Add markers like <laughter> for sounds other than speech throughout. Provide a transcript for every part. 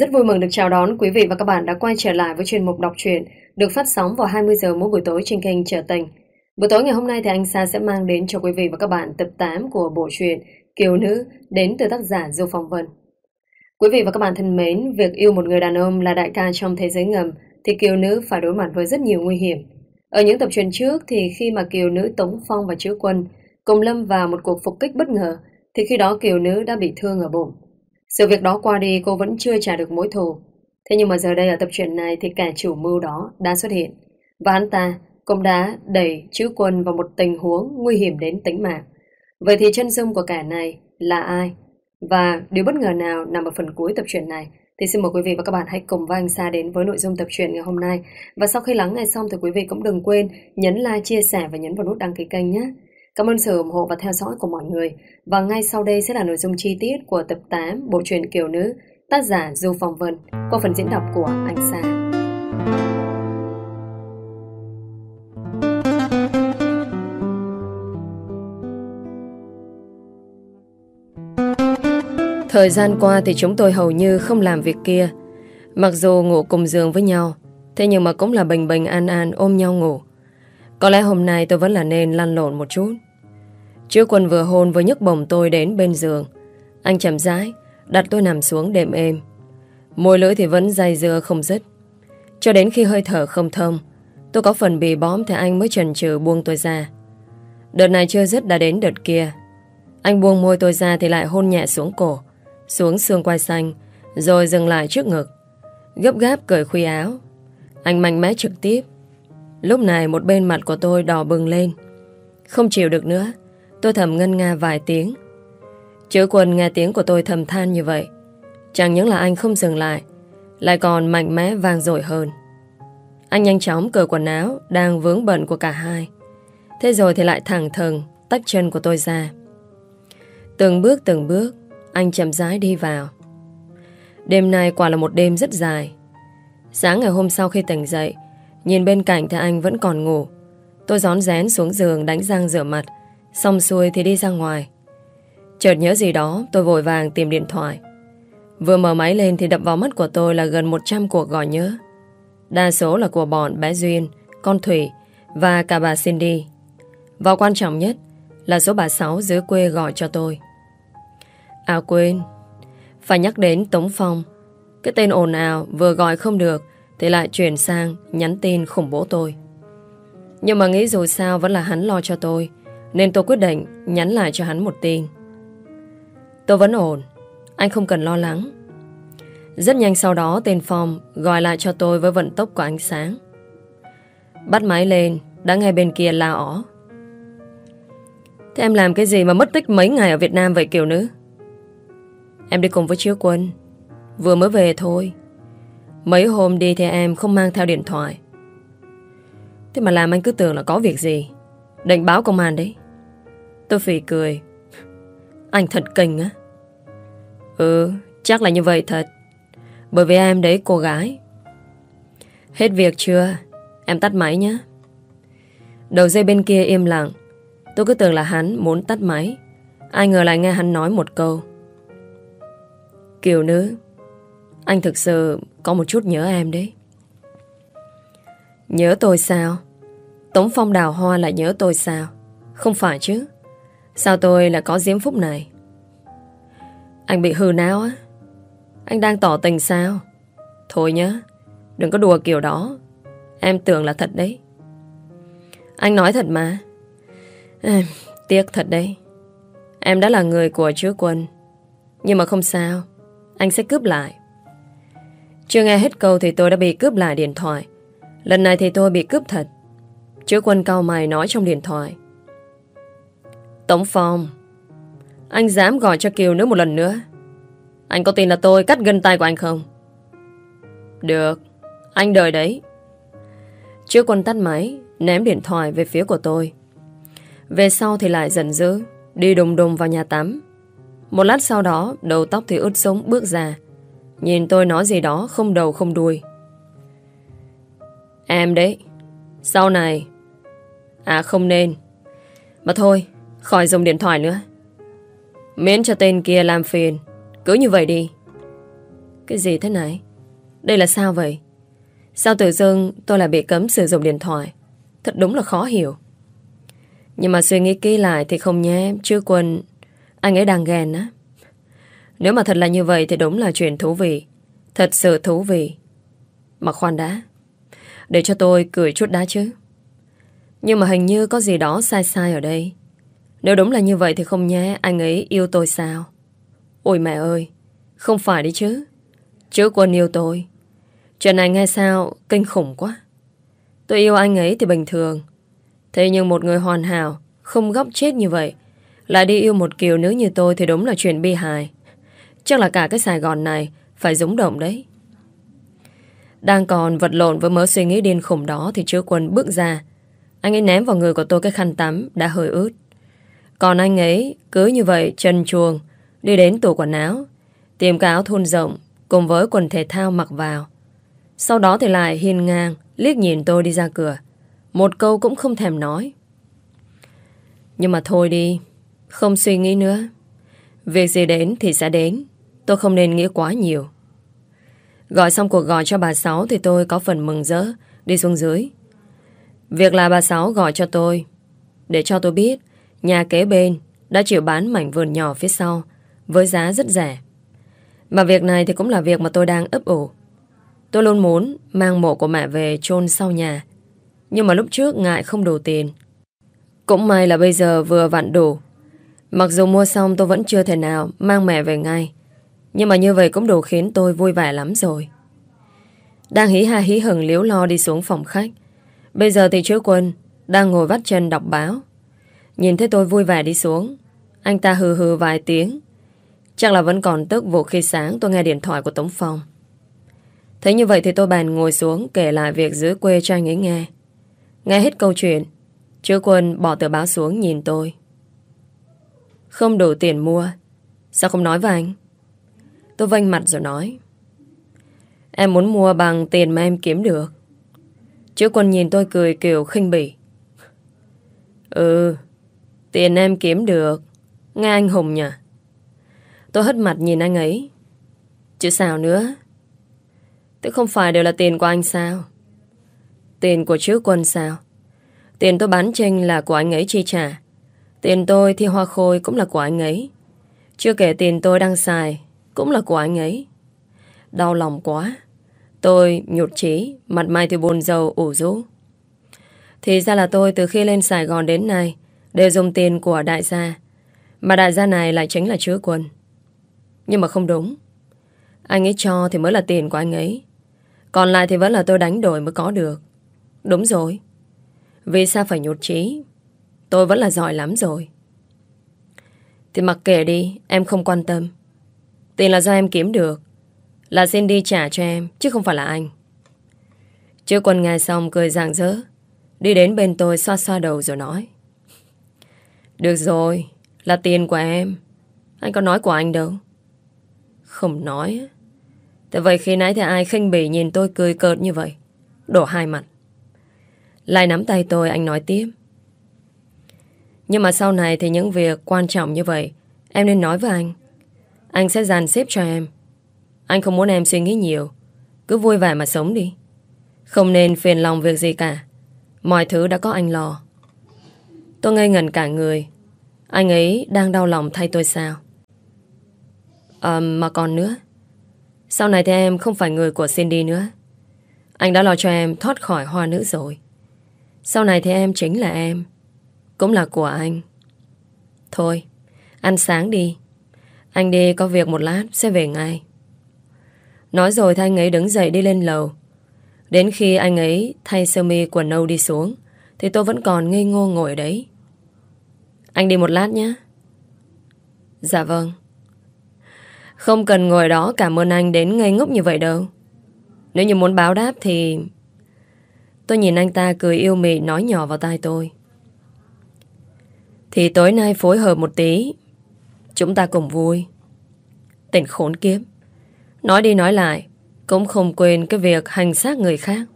Rất vui mừng được chào đón quý vị và các bạn đã quay trở lại với chuyên mục đọc truyện được phát sóng vào 20 giờ mỗi buổi tối trên kênh Trở Tình. Buổi tối ngày hôm nay thì anh Sa sẽ mang đến cho quý vị và các bạn tập 8 của bộ truyện Kiều Nữ đến từ tác giả Du Phong Vân. Quý vị và các bạn thân mến, việc yêu một người đàn ông là đại ca trong thế giới ngầm thì Kiều Nữ phải đối mặt với rất nhiều nguy hiểm. Ở những tập truyện trước thì khi mà Kiều Nữ Tống Phong và Chữ Quân cùng lâm vào một cuộc phục kích bất ngờ thì khi đó Kiều Nữ đã bị thương ở bụng. Sự việc đó qua đi cô vẫn chưa trả được mối thù. Thế nhưng mà giờ đây ở tập truyện này thì kẻ chủ mưu đó đã xuất hiện. Và hắn ta cũng đã đẩy chữ quân vào một tình huống nguy hiểm đến tính mạng. Vậy thì chân dung của kẻ này là ai? Và điều bất ngờ nào nằm ở phần cuối tập truyện này? Thì xin mời quý vị và các bạn hãy cùng với anh Sa đến với nội dung tập truyện ngày hôm nay. Và sau khi lắng nghe xong thì quý vị cũng đừng quên nhấn like, chia sẻ và nhấn vào nút đăng ký kênh nhé. Cảm ơn sự ủng hộ và theo dõi của mọi người. Và ngay sau đây sẽ là nội dung chi tiết của tập 8 bộ truyện Kiều Nữ, tác giả Du Phong Vân, qua phần diễn đọc của anh Sa. Thời gian qua thì chúng tôi hầu như không làm việc kia. Mặc dù ngủ cùng giường với nhau, thế nhưng mà cũng là bình bình an an ôm nhau ngủ. Có lẽ hôm nay tôi vẫn là nên lăn lộn một chút. trước quân vừa hôn vừa nhấc bổng tôi đến bên giường. Anh chậm rãi, đặt tôi nằm xuống đệm êm. Môi lưỡi thì vẫn dày dưa không dứt. Cho đến khi hơi thở không thông, tôi có phần bị bóm thì anh mới chần chừ buông tôi ra. Đợt này chưa dứt đã đến đợt kia. Anh buông môi tôi ra thì lại hôn nhẹ xuống cổ, xuống xương quai xanh, rồi dừng lại trước ngực. Gấp gáp cởi khuy áo. Anh mạnh mẽ trực tiếp. Lúc này một bên mặt của tôi đỏ bừng lên. Không chịu được nữa, Tôi thầm ngân nga vài tiếng. Chữ quần nghe tiếng của tôi thầm than như vậy. Chẳng những là anh không dừng lại Lại còn mạnh mẽ vang dội hơn. Anh nhanh chóng cởi quần áo Đang vướng bẩn của cả hai. Thế rồi thì lại thẳng thừng Tách chân của tôi ra. Từng bước từng bước Anh chậm rãi đi vào. Đêm nay quả là một đêm rất dài. Sáng ngày hôm sau khi tỉnh dậy Nhìn bên cạnh thì anh vẫn còn ngủ. Tôi gión rén xuống giường đánh răng rửa mặt Xong xuôi thì đi ra ngoài. Chợt nhớ gì đó tôi vội vàng tìm điện thoại. Vừa mở máy lên thì đập vào mắt của tôi là gần 100 cuộc gọi nhớ. Đa số là của bọn bé Duyên, con Thủy và cả bà Cindy. Và quan trọng nhất là số bà Sáu dưới quê gọi cho tôi. À quên Phải nhắc đến Tống Phong. Cái tên ồn ào vừa gọi không được thì lại chuyển sang nhắn tin khủng bố tôi. Nhưng mà nghĩ dù sao vẫn là hắn lo cho tôi, nên tôi quyết định nhắn lại cho hắn một tin. Tôi vẫn ổn, Anh không cần lo lắng. Rất nhanh sau đó tên Phong Gọi lại cho tôi với vận tốc của ánh sáng. Bắt máy lên, Đã nghe bên kia la ỏ Thế em làm cái gì mà mất tích mấy ngày ở Việt Nam vậy, kiểu nữ? Em đi cùng với Chiếu Quân, Vừa mới về thôi. Mấy hôm đi theo em không mang theo điện thoại Thế mà làm anh cứ tưởng là có việc gì Định báo công an đấy Tôi phì cười. <laughs> Anh thật kinh á. Ừ, chắc là như vậy thật. Bởi vì em đấy cô gái. Hết việc chưa? Em tắt máy nhé. Đầu dây bên kia im lặng. Tôi cứ tưởng là hắn muốn tắt máy. Ai ngờ lại nghe hắn nói một câu. Kiều nữ, anh thực sự có một chút nhớ em đấy. Nhớ tôi sao? Tống Phong đào hoa lại nhớ tôi sao? Không phải chứ. Sao tôi lại có diễm phúc này? Anh bị hư não á. Anh đang tỏ tình sao? Thôi nhá Đừng có đùa kiểu đó. Em tưởng là thật đấy. Anh nói thật mà. À, Tiếc thật đấy. Em đã là người của chứa quân. Nhưng mà không sao. Anh sẽ cướp lại. Chưa nghe hết câu thì tôi đã bị cướp lại điện thoại. Lần này thì tôi bị cướp thật. Chứa quân cao mày nói trong điện thoại. Tổng Phong Anh dám gọi cho Kiều nữa một lần nữa. Anh có tin là tôi cắt gân tay của anh không? Được, Anh đợi đấy. Trước quân tắt máy, Ném điện thoại về phía của tôi. Về sau thì lại giận dữ, Đi đùng đùng vào nhà tắm. Một lát sau đó, Đầu tóc thì ướt súng bước ra. Nhìn tôi nói gì đó không đầu không đuôi Em đấy Sau này À không nên Mà thôi Khỏi dùng điện thoại nữa Miễn cho tên kia làm phiền Cứ như vậy đi Cái gì thế này? Đây là sao vậy? Sao tự dưng tôi lại bị cấm sử dụng điện thoại? Thật đúng là khó hiểu. Nhưng mà suy nghĩ kỹ lại thì không nhé, chứ quân... Anh ấy đang ghen á. Nếu mà thật là như vậy thì đúng là chuyện thú vị. Thật sự thú vị. Mà khoan đã. Để cho tôi cười chút đã chứ. Nhưng mà hình như có gì đó sai sai ở đây. Nếu đúng là như vậy thì không nhé, anh ấy yêu tôi sao? Ôi mẹ ơi, không phải đi chứ. Chứ quân yêu tôi. Chuyện này nghe sao kinh khủng quá. Tôi yêu anh ấy thì bình thường. Thế nhưng một người hoàn hảo, không góc chết như vậy, lại đi yêu một kiều nữ như tôi thì đúng là chuyện bi hài. Chắc là cả cái Sài Gòn này phải rúng động đấy. Đang còn vật lộn với mớ suy nghĩ điên khủng đó thì chứa quân bước ra. Anh ấy ném vào người của tôi cái khăn tắm đã hơi ướt. Còn anh ấy cứ như vậy chân chuồng đi đến tủ quần áo tìm cái áo thun rộng cùng với quần thể thao mặc vào. Sau đó thì lại hiên ngang liếc nhìn tôi đi ra cửa. Một câu cũng không thèm nói. Nhưng mà thôi đi, không suy nghĩ nữa. Việc gì đến thì sẽ đến. Tôi không nên nghĩ quá nhiều. Gọi xong cuộc gọi cho bà Sáu thì tôi có phần mừng rỡ, đi xuống dưới. Việc là bà Sáu gọi cho tôi, để cho tôi biết, nhà kế bên đã chịu bán mảnh vườn nhỏ phía sau, với giá rất rẻ. Mà việc này thì cũng là việc mà tôi đang ấp ủ. Tôi luôn muốn mang mộ của mẹ về chôn sau nhà. Nhưng mà lúc trước ngại không đủ tiền. Cũng may là bây giờ vừa vặn đủ. Mặc dù mua xong tôi vẫn chưa thể nào mang mẹ về ngay. Nhưng mà như vậy cũng đủ khiến tôi vui vẻ lắm rồi. Đang hí ha hí hừng liếu lo đi xuống phòng khách. Bây giờ thì chứa quân đang ngồi vắt chân đọc báo. Nhìn thấy tôi vui vẻ đi xuống. Anh ta hừ hừ vài tiếng. Chắc là vẫn còn tức vụ khi sáng tôi nghe điện thoại của Tống Phong. Thấy như vậy thì tôi bàn ngồi xuống kể lại việc giữ quê cho anh ấy nghe. Nghe hết câu chuyện, chứa quân bỏ tờ báo xuống nhìn tôi. Không đủ tiền mua, sao không nói với anh? Tôi vênh mặt rồi nói. Em muốn mua bằng tiền mà em kiếm được. Chứ quân nhìn tôi cười kiểu khinh bỉ. Ừ, tiền em kiếm được. Nghe anh Hùng nhỉ? Tôi hất mặt nhìn anh ấy. Chứ sao nữa? Tức không phải đều là tiền của anh sao? Tiền của chữ quân sao? Tiền tôi bán tranh là của anh ấy chi trả. Tiền tôi thì hoa khôi cũng là của anh ấy. Chưa kể tiền tôi đang xài cũng là của anh ấy. Đau lòng quá. Tôi nhụt chí, mặt mày thì buồn rầu ủ rũ. Thì ra là tôi từ khi lên Sài Gòn đến nay đều dùng tiền của đại gia. Mà đại gia này lại chính là chứa quân. Nhưng mà không đúng. Anh ấy cho thì mới là tiền của anh ấy. Còn lại thì vẫn là tôi đánh đổi mới có được. Đúng rồi. Vì sao phải nhụt chí? Tôi vẫn là giỏi lắm rồi. Thì mặc kệ đi, em không quan tâm. Tiền là do em kiếm được. Là xin đi trả cho em, chứ không phải là anh. Chứ quân nghe xong cười rạng rỡ. Đi đến bên tôi xoa xoa đầu rồi nói. Được rồi, là tiền của em. Anh có nói của anh đâu. Không nói. Tại vậy khi nãy thì ai khinh bỉ nhìn tôi cười cợt như vậy. Đổ hai mặt. Lại nắm tay tôi anh nói tiếp. Nhưng mà sau này thì những việc quan trọng như vậy em nên nói với anh. Anh sẽ dàn xếp cho em. Anh không muốn em suy nghĩ nhiều. Cứ vui vẻ mà sống đi. Không nên phiền lòng việc gì cả. Mọi thứ đã có anh lo. Tôi ngây ngẩn cả người. Anh ấy đang đau lòng thay tôi sao? À, mà còn nữa. Sau này thì em không phải người của Cindy nữa. Anh đã lo cho em thoát khỏi hoa nữ rồi. Sau này thì em chính là em. Cũng là của anh. Thôi, ăn sáng đi. Anh đi, có việc một lát, sẽ về ngay. Nói rồi thay anh ấy đứng dậy đi lên lầu. Đến khi anh ấy thay sơ mi quần nâu đi xuống, thì tôi vẫn còn ngây ngô ngồi đấy. Anh đi một lát nhé. Dạ vâng. Không cần ngồi đó, cảm ơn anh đến ngây ngốc như vậy đâu. Nếu như muốn báo đáp thì... Tôi nhìn anh ta cười yêu mị nói nhỏ vào tai tôi. Thì tối nay phối hợp một tí. Chúng ta cùng vui. Tên khốn kiếp. Nói đi nói lại, cũng không quên cái việc hành xác người khác.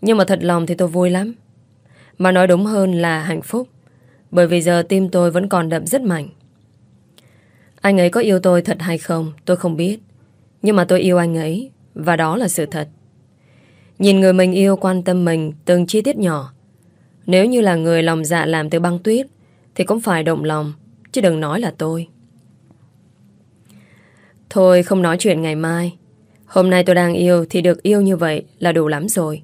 Nhưng mà thật lòng thì tôi vui lắm. Mà nói đúng hơn là hạnh phúc. Bởi vì giờ tim tôi vẫn còn đậm rất mạnh. Anh ấy có yêu tôi thật hay không, tôi không biết. Nhưng mà tôi yêu anh ấy Và đó là sự thật Nhìn người mình yêu quan tâm mình Từng chi tiết nhỏ Nếu như là người lòng dạ làm từ băng tuyết Thì cũng phải động lòng Chứ đừng nói là tôi. Thôi, không nói chuyện ngày mai. Hôm nay tôi đang yêu Thì được yêu như vậy là đủ lắm rồi.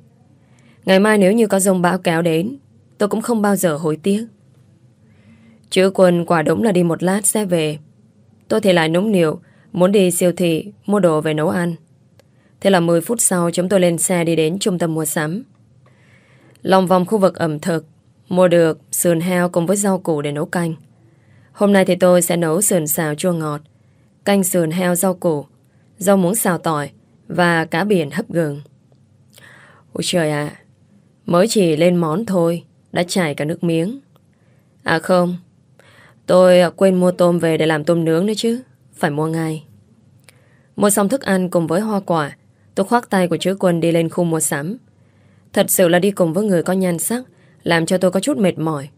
Ngày mai nếu như có dông bão kéo đến, Tôi cũng không bao giờ hối tiếc. Chữ quân quả đúng là đi một lát sẽ về. Tôi thì lại núng niệu, Muốn đi siêu thị, Mua đồ về nấu ăn. Thế là 10 phút sau, chúng tôi lên xe đi đến trung tâm mua sắm. Lòng vòng khu vực ẩm thực, Mua được sườn heo cùng với rau củ để nấu canh. Hôm nay thì tôi sẽ nấu sườn xào chua ngọt, Canh sườn heo rau củ, Rau muống xào tỏi Và cá biển hấp gừng. Ôi trời ạ, Mới chỉ lên món thôi, Đã chảy cả nước miếng. À không, Tôi quên mua tôm về để làm tôm nướng nữa chứ, Phải mua ngay. Mua xong thức ăn cùng với hoa quả, Tôi khoác tay của chữ quân đi lên khu mua sắm. Thật sự là đi cùng với người có nhan sắc, Làm cho tôi có chút mệt mỏi.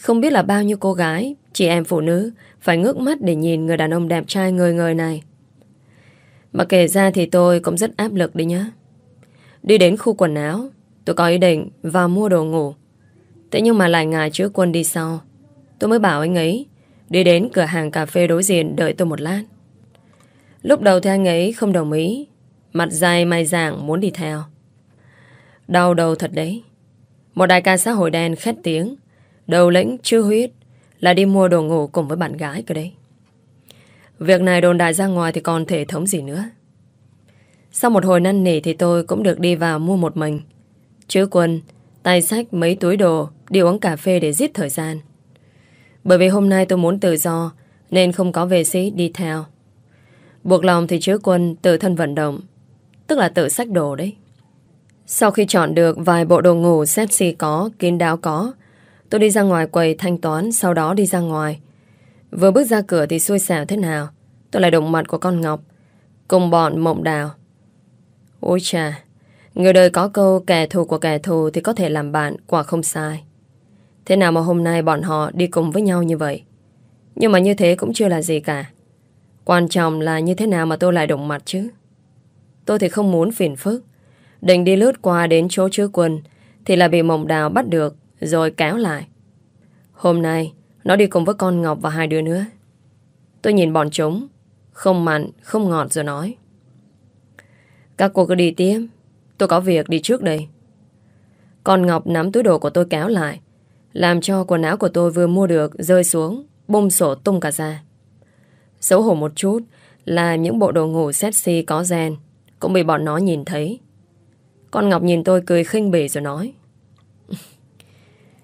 Không biết là bao nhiêu cô gái, Chị em phụ nữ, Phải ngước mắt để nhìn người đàn ông đẹp trai người người này. Mà kể ra thì tôi cũng rất áp lực đi nhá. Đi đến khu quần áo, Tôi có ý định vào mua đồ ngủ. Thế nhưng mà lại ngài chữ quân đi sau. Tôi mới bảo anh ấy, Đi đến cửa hàng cà phê đối diện đợi tôi một lát. Lúc đầu thì anh ấy không đồng ý, Mặt dài mày dạng muốn đi theo. Đau đầu thật đấy. Một đại ca xã hội đen khét tiếng Đầu lĩnh chưa huyết Là đi mua đồ ngủ cùng với bạn gái cơ đấy. Việc này đồn đại ra ngoài Thì còn thể thống gì nữa. Sau một hồi năn nỉ Thì tôi cũng được đi vào mua một mình. Chứ quân Tay sách mấy túi đồ Đi uống cà phê để giết thời gian. Bởi vì hôm nay tôi muốn tự do Nên không có vệ sĩ đi theo. Buộc lòng thì chứa quân tự thân vận động Tức là tự sách đồ đấy. Sau khi chọn được vài bộ đồ ngủ sexy có, kín đáo có Tôi đi ra ngoài quầy thanh toán, Sau đó đi ra ngoài. Vừa bước ra cửa thì xui xẻo thế nào? Tôi lại đụng mặt của con Ngọc. Cùng bọn mộng đào. Ôi chà, Người đời có câu, kẻ thù của kẻ thù Thì có thể làm bạn, quả không sai. Thế nào mà hôm nay bọn họ đi cùng với nhau như vậy? Nhưng mà như thế cũng chưa là gì cả. Quan trọng là như thế nào mà tôi lại đụng mặt chứ? Tôi thì không muốn phiền phức. Định đi lướt qua đến chỗ chứa quân Thì là bị mộng đào bắt được. Rồi kéo lại. Hôm nay Nó đi cùng với con Ngọc và hai đứa nữa. Tôi nhìn bọn chúng Không mặn, không ngọt rồi nói. Các cô cứ đi tiếp Tôi có việc đi trước đây. Con Ngọc nắm túi đồ của tôi kéo lại Làm cho quần áo của tôi vừa mua được Rơi xuống, bung sổ tung cả ra. Xấu hổ một chút Là những bộ đồ ngủ sexy có gen Cũng bị bọn nó nhìn thấy. Con Ngọc nhìn tôi cười khinh bỉ rồi nói.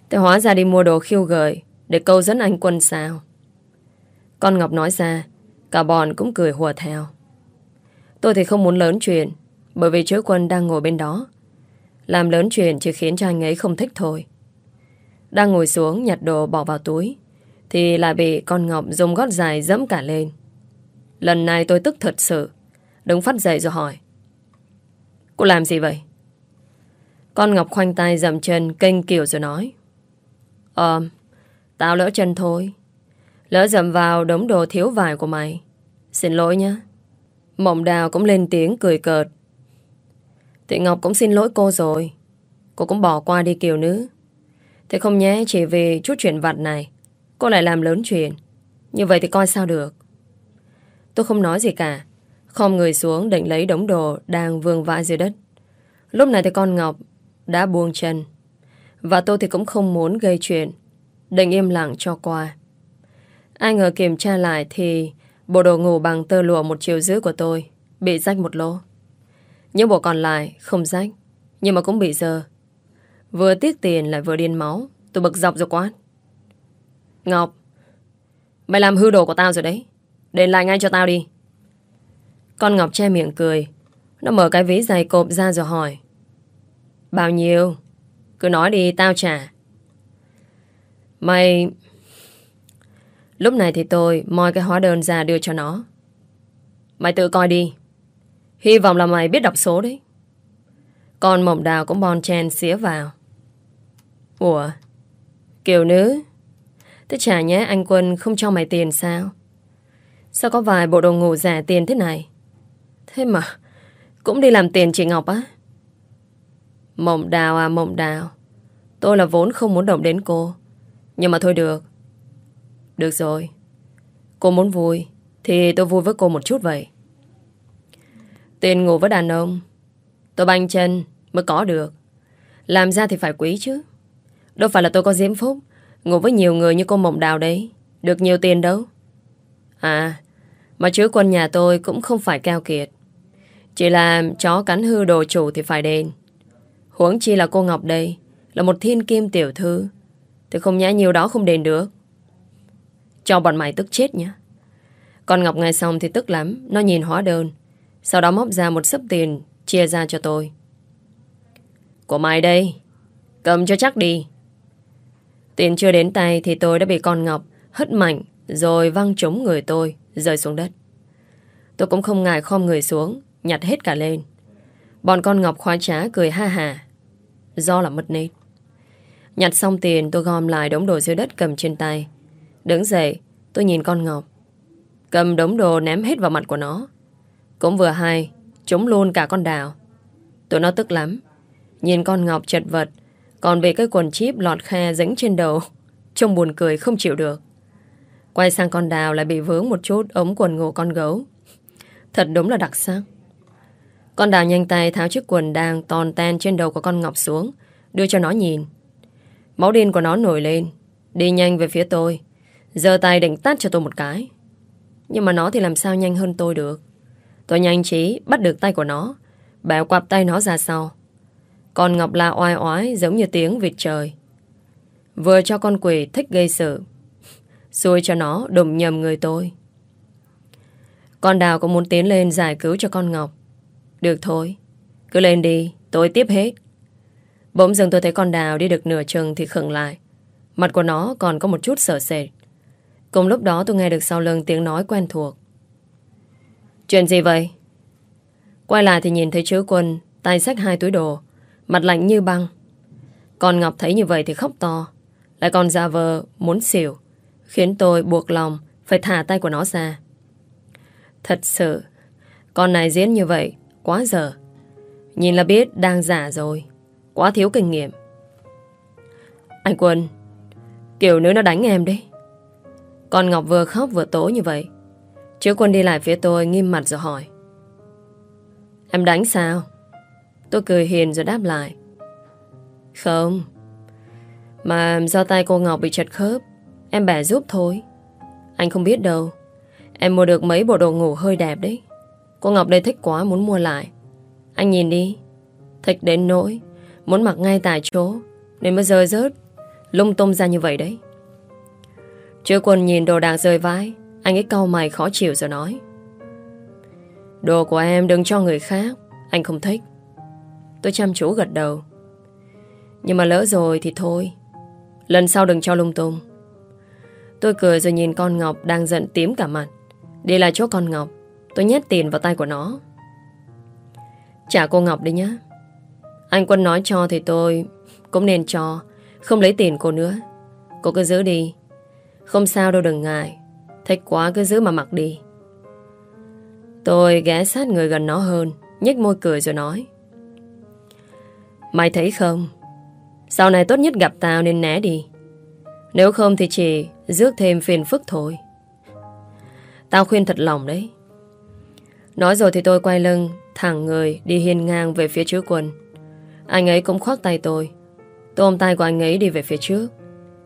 Tôi hóa ra đi mua đồ khiêu gợi Để câu dẫn anh quân sao. Con Ngọc nói ra, Cả bọn cũng cười hùa theo. Tôi thì không muốn lớn chuyện, bởi vì chứa quân đang ngồi bên đó. Làm lớn chuyện chỉ khiến cho anh ấy không thích thôi. Đang ngồi xuống nhặt đồ bỏ vào túi, Thì lại bị con Ngọc dùng gót dài dẫm cả lên. Lần này tôi tức thật sự, Đứng phát dậy rồi hỏi. Cô làm gì vậy? Con Ngọc khoanh tay dầm chân kênh kiểu rồi nói. Ờ Tao lỡ chân thôi. Lỡ dầm vào đống đồ thiếu vải của mày. Xin lỗi nhé. Mộng đào cũng lên tiếng cười cợt. Thị Ngọc cũng xin lỗi cô rồi. Cô cũng bỏ qua đi kiều nữ. Thế không nhé, chỉ vì chút chuyện vặt này, Cô lại làm lớn chuyện. Như vậy thì coi sao được. Tôi không nói gì cả. Không người xuống định lấy đống đồ Đang vương vãi dưới đất. Lúc này thì con Ngọc đã buông chân. Và tôi thì cũng không muốn gây chuyện. Định im lặng cho qua. Ai ngờ kiểm tra lại thì Bộ đồ ngủ bằng tơ lụa một chiều dưới của tôi Bị rách một lỗ. Những bộ còn lại không rách, Nhưng mà cũng bị dơ. Vừa tiếc tiền lại vừa điên máu, Tôi bực dọc rồi quát. Ngọc, Mày làm hư đồ của tao rồi đấy. Đền lại ngay cho tao đi. Con Ngọc che miệng cười. Nó mở cái ví giày cộp ra rồi hỏi. Bao nhiêu? Cứ nói đi, tao trả Mày, Lúc này thì tôi moi cái hóa đơn ra đưa cho nó Mày tự coi đi Hy vọng là mày biết đọc số đấy. Con mộng đào cũng bon chen xía vào. Ủa? Kiều nữ? Thế chả nhé anh Quân không cho mày tiền sao? Sao có vài bộ đồ ngủ rẻ tiền thế này? Thế mà, Cũng đi làm tiền chị Ngọc á Mộng đào à mộng đào. Tôi là vốn không muốn động đến cô. Nhưng mà thôi được. Được rồi. Cô muốn vui, Thì tôi vui với cô một chút vậy. Tiền ngủ với đàn ông. Tôi banh chân mới có được. Làm ra thì phải quý chứ. Đâu phải là tôi có diễm phúc, Ngủ với nhiều người như cô Mộng Đào đấy. Được nhiều tiền đâu. À Mà chứ quân nhà tôi cũng không phải cao kiệt. Chỉ là chó cắn hư đồ chủ thì phải đền. Huống chi là cô Ngọc đây, Là một thiên kim tiểu thư. Thì không nhã nhiều đó không đền được. Cho bọn mày tức chết nhá Còn Ngọc nghe xong thì tức lắm, Nó nhìn hóa đơn. Sau đó móc ra một sấp tiền, Chia ra cho tôi. Của mày đây, Cầm cho chắc đi. Tiền chưa đến tay thì tôi đã bị con Ngọc hất mạnh, rồi văng trúng người tôi, rơi xuống đất. Tôi cũng không ngại khom người xuống, nhặt hết cả lên. Bọn con Ngọc khoái trá cười ha hà do là mất nết. Nhặt xong tiền, tôi gom lại đống đồ dưới đất cầm trên tay. Đứng dậy, tôi nhìn con Ngọc. Cầm đống đồ ném hết vào mặt của nó. Cũng vừa hay Chúng luôn cả con đào Tụi nó tức lắm Nhìn con Ngọc chật vật, còn về cái quần chip lọt khe dính trên đầu Trông buồn cười, không chịu được Quay sang con đào lại bị vướng một chút ống quần ngủ con gấu Thật đúng là đặc sắc con đào nhanh tay tháo chiếc quần đang toàn ten trên đầu của con Ngọc xuống Đưa cho nó nhìn Máu điên của nó nổi lên Đi nhanh về phía tôi Giờ tay định tát cho tôi một cái Nhưng mà nó thì làm sao nhanh hơn tôi được Tôi nhanh trí bắt được tay của nó bẻo quạp tay nó ra sau con Ngọc la oai oái giống như tiếng vịt trời. Vừa cho con quỷ thích gây sự. <laughs> Xui cho nó đụng nhầm người tôi. Con Đào cũng muốn tiến lên giải cứu cho con Ngọc. Được thôi. Cứ lên đi, tôi tiếp hết. Bỗng dưng tôi thấy con Đào đi được nửa chừng thì khựng lại. Mặt của nó còn có một chút sợ sệt. Cùng lúc đó tôi nghe được sau lưng tiếng nói quen thuộc. Chuyện gì vậy? Quay lại thì nhìn thấy chứa quân tay xách hai túi đồ Mặt lạnh như băng Còn Ngọc thấy như vậy thì khóc to Lại còn ra vờ muốn xỉu Khiến tôi buộc lòng Phải thả tay của nó ra Thật sự Con này diễn như vậy Quá dở. Nhìn là biết đang giả rồi, Quá thiếu kinh nghiệm. Anh Quân, Kiểu nữ nó đánh em đấy. Con Ngọc vừa khóc vừa tố như vậy. Chứ Quân đi lại phía tôi nghiêm mặt rồi hỏi. Em đánh sao? Tôi cười hiền rồi đáp lại. Không, Mà do tay cô Ngọc bị chật khớp, Em bẻ giúp thôi. Anh không biết đâu, Em mua được mấy bộ đồ ngủ hơi đẹp đấy. Cô Ngọc đây thích quá, muốn mua lại. Anh nhìn đi. Thích đến nỗi Muốn mặc ngay tại chỗ, Nên mới rơi rớt, Lung tung ra như vậy đấy. Chưa quần nhìn đồ đạc rơi vãi Anh ấy cau mày khó chịu rồi nói. Đồ của em đừng cho người khác, Anh không thích. Tôi chăm chú gật đầu. Nhưng mà lỡ rồi thì thôi. Lần sau đừng cho lung tung. Tôi cười rồi nhìn con Ngọc Đang giận tím cả mặt. Đi lại chỗ con Ngọc. Tôi nhét tiền vào tay của nó. Trả cô Ngọc đi nhé Anh Quân nói cho thì tôi Cũng nên cho, Không lấy tiền cô nữa. Cô cứ giữ đi. Không sao đâu đừng ngại. Thích quá cứ giữ mà mặc đi. Tôi ghé sát người gần nó hơn, nhếch môi cười rồi nói. Mày thấy không? Sau này tốt nhất gặp tao nên né đi. Nếu không thì chỉ Rước thêm phiền phức thôi. Tao khuyên thật lòng đấy. Nói rồi thì tôi quay lưng, Thẳng người đi hiên ngang về phía trước quân Anh ấy cũng khoác tay tôi. Tôi ôm tay của anh ấy đi về phía trước.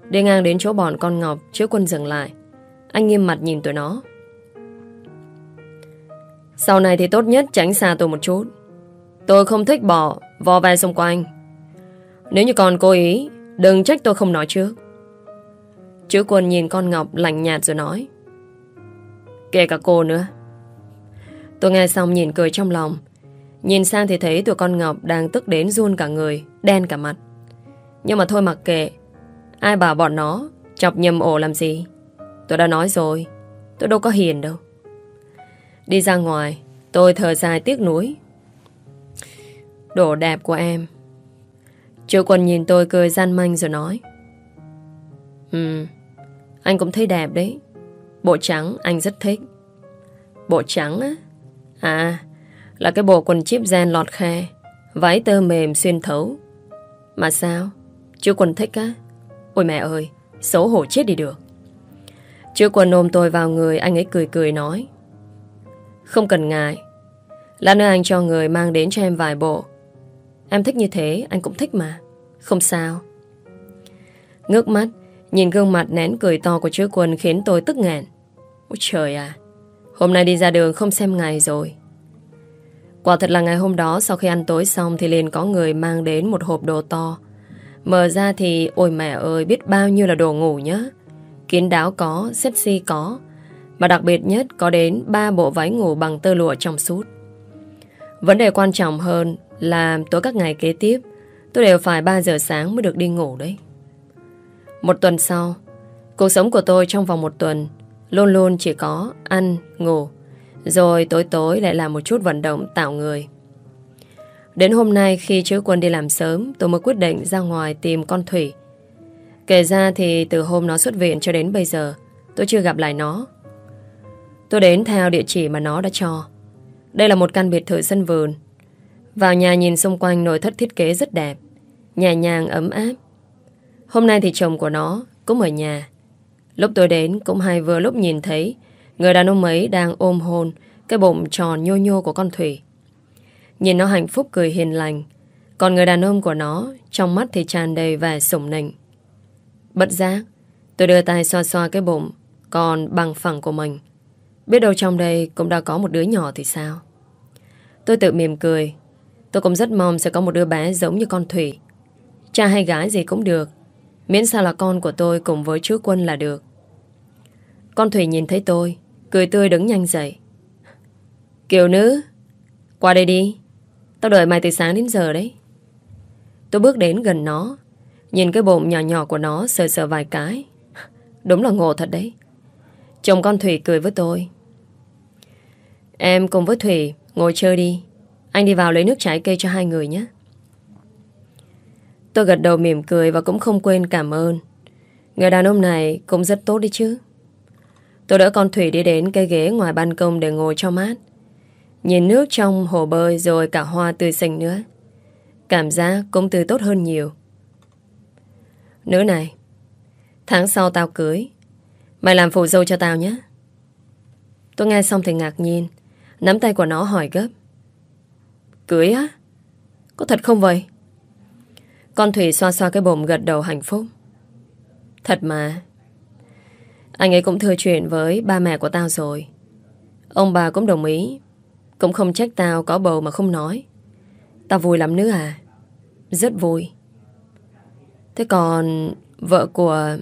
Đi ngang đến chỗ bọn con Ngọc Trước quân dừng lại. Anh nghiêm mặt nhìn tụi nó. Sau này thì tốt nhất tránh xa tôi một chút. Tôi không thích bỏ Vò ve xung quanh. Nếu như còn cố ý, Đừng trách tôi không nói trước. Chữ quân nhìn con Ngọc lạnh nhạt rồi nói. Kể cả cô nữa. Tôi nghe xong nhìn cười trong lòng. Nhìn sang thì thấy tụi con Ngọc Đang tức đến run cả người, Đen cả mặt. Nhưng mà thôi mặc kệ, Ai bảo bọn nó chọc nhầm ổ làm gì? Tôi đã nói rồi Tôi đâu có hiền đâu. Đi ra ngoài, Tôi thở dài tiếc nuối. Đồ đẹp của em. Triệu quần nhìn tôi cười gian manh rồi nói. Ừ Anh cũng thấy đẹp đấy. Bộ trắng anh rất thích. Bộ trắng á? À Là cái bộ quần chip gen lọt khe, Váy tơ mềm xuyên thấu. Mà sao? Chú Quân thích á. Ôi mẹ ơi, Xấu hổ chết đi được. Chú Quân ôm tôi vào người, Anh ấy cười cười nói. Không cần ngại. Lát nữa anh cho người mang đến cho em vài bộ. Em thích như thế, Anh cũng thích mà. Không sao. Ngước mắt, Nhìn gương mặt nén cười to của chú Quân Khiến tôi tức nghẹn. Ôi trời à Hôm nay đi ra đường không xem ngày rồi. Quả thật là ngày hôm đó, Sau khi ăn tối xong Thì liền có người mang đến một hộp đồ to. Mở ra thì, Ôi mẹ ơi, biết bao nhiêu là đồ ngủ nhá. Kín đáo có, Sexy có, Mà đặc biệt nhất có đến ba bộ váy ngủ bằng tơ lụa trong suốt. Vấn đề quan trọng hơn Là tối các ngày kế tiếp, Tôi đều phải 3 giờ sáng mới được đi ngủ đấy. Một tuần sau, Cuộc sống của tôi trong vòng một tuần Luôn luôn chỉ có ăn, ngủ. Rồi tối tối lại làm một chút vận động tạo người. Đến hôm nay khi chữ quân đi làm sớm Tôi mới quyết định ra ngoài tìm con Thủy. Kể ra thì từ hôm nó xuất viện cho đến bây giờ Tôi chưa gặp lại nó. Tôi đến theo địa chỉ mà nó đã cho. Đây là một căn biệt thự sân vườn. Vào nhà nhìn xung quanh nội thất thiết kế rất đẹp Nhẹ nhàng ấm áp. Hôm nay thì chồng của nó cũng ở nhà. Lúc tôi đến, cũng hay vừa lúc nhìn thấy, Người đàn ông ấy đang ôm hôn Cái bụng tròn nhô nhô của con Thủy. Nhìn nó hạnh phúc cười hiền lành, Còn người đàn ông của nó Trong mắt thì tràn đầy vẻ sủng nịnh. Bất giác, Tôi đưa tay xoa xoa cái bụng Còn bằng phẳng của mình. Biết đâu trong đây cũng đã có một đứa nhỏ thì sao? Tôi tự mỉm cười. Tôi cũng rất mong sẽ có một đứa bé giống như con Thủy. Cha hay gái gì cũng được, Miễn sao là con của tôi cùng với chú Quân là được. Con Thủy nhìn thấy tôi, Cười tươi đứng nhanh dậy. Kiều nữ, Qua đây đi. Tao đợi mày từ sáng đến giờ đấy. Tôi bước đến gần nó, Nhìn cái bụng nhỏ nhỏ của nó sờ sờ vài cái. Đúng là ngộ thật đấy. Chồng con Thủy cười với tôi. Em cùng với Thủy Ngồi chơi đi. Anh đi vào lấy nước trái cây cho hai người nhé. Tôi gật đầu mỉm cười Và cũng không quên cảm ơn. Người đàn ông này cũng rất tốt đi chứ. Tôi đỡ con Thủy đi đến cây ghế ngoài ban công để ngồi cho mát. Nhìn nước trong hồ bơi rồi cả hoa tươi xanh nữa. Cảm giác cũng tươi tốt hơn nhiều. Nữ này, Tháng sau tao cưới. Mày làm phụ dâu cho tao nhé. Tôi nghe xong thì ngạc nhiên. Nắm tay của nó hỏi gấp. Cưới á? Có thật không vậy? Con Thủy xoa xoa cái bồm gật đầu hạnh phúc. Thật mà. Anh ấy cũng thừa chuyện với ba mẹ của tao rồi Ông bà cũng đồng ý Cũng không trách tao có bầu mà không nói Tao vui lắm nữa à Rất vui Thế còn vợ của...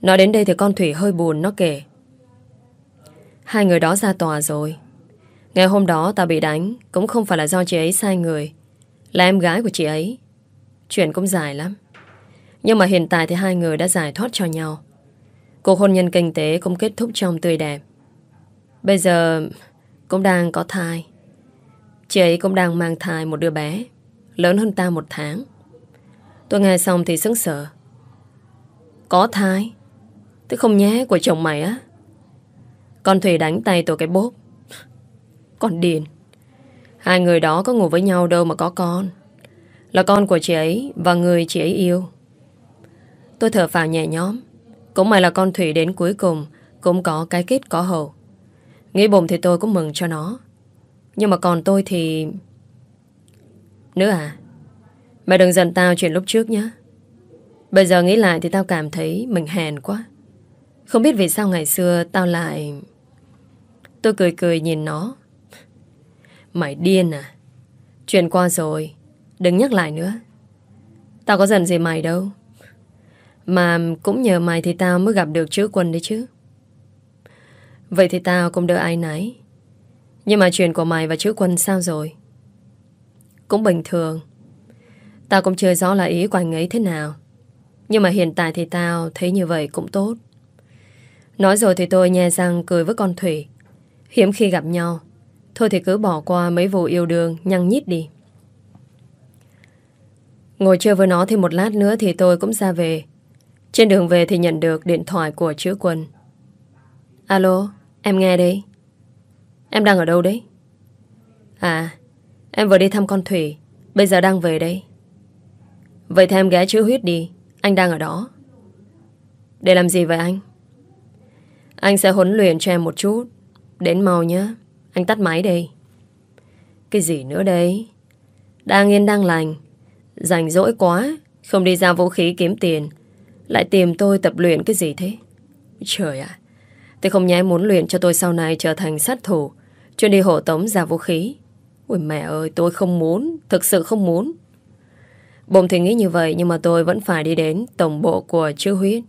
Nói đến đây thì con Thủy hơi buồn, nó kể. Hai người đó ra tòa rồi. Ngày hôm đó tao bị đánh, cũng không phải là do chị ấy sai người. Là em gái của chị ấy. Chuyện cũng dài lắm. Nhưng mà hiện tại thì hai người đã giải thoát cho nhau. Cuộc hôn nhân kinh tế cũng kết thúc trong tươi đẹp. Bây giờ cũng đang có thai. Chị ấy cũng đang mang thai một đứa bé. Lớn hơn ta một tháng. Tôi nghe xong thì sững sờ Có thai Thế không nhé của chồng mày á Con Thủy đánh tay tôi cái bốp Con điền, Hai người đó có ngủ với nhau đâu mà có con Là con của chị ấy Và người chị ấy yêu Tôi thở phào nhẹ nhõm cũng may là con Thủy đến cuối cùng, Cũng có cái kết có hậu. Nghĩ bụng thì tôi cũng mừng cho nó. Nhưng mà còn tôi thì Nữa à? Mày đừng giận tao chuyện lúc trước nhé. Bây giờ nghĩ lại thì tao cảm thấy mình hèn quá. Không biết vì sao ngày xưa tao lại Tôi cười cười nhìn nó. Mày điên à? Chuyện qua rồi, Đừng nhắc lại nữa. Tao có giận gì mày đâu. Mà cũng nhờ mày thì tao mới gặp được chữ quân đấy chứ. Vậy thì tao cũng đỡ ai nấy Nhưng mà chuyện của mày và chữ quân sao rồi? Cũng bình thường. Tao cũng chưa rõ là ý của anh ấy thế nào. Nhưng mà hiện tại thì tao thấy như vậy cũng tốt. Nói rồi thì tôi nhè răng cười với con Thủy. Hiếm khi gặp nhau. Thôi thì cứ bỏ qua mấy vụ yêu đương Nhăng nhít đi. Ngồi chơi với nó thêm một lát nữa Thì tôi cũng ra về. Trên đường về thì nhận được điện thoại của chữ quân Alo Em nghe đây Em đang ở đâu đấy À, em vừa đi thăm con Thủy. Bây giờ đang về đây. Vậy thì em ghé chữ huyết đi. Anh đang ở đó. Để làm gì vậy anh? Anh sẽ huấn luyện cho em một chút. Đến mau nhé. Anh tắt máy đây. Cái gì nữa đây? Đang yên đang lành. Rảnh rỗi quá. Không đi ra vũ khí kiếm tiền. Lại tìm tôi tập luyện cái gì thế? Trời ạ. À, Thế không nhẽ muốn luyện cho tôi sau này trở thành sát thủ. Chuyên đi hộ tống ra vũ khí. Ôi mẹ ơi tôi không muốn Thực sự không muốn. Bụng thì nghĩ như vậy Nhưng mà tôi vẫn phải đi đến tổng bộ của chữ huyết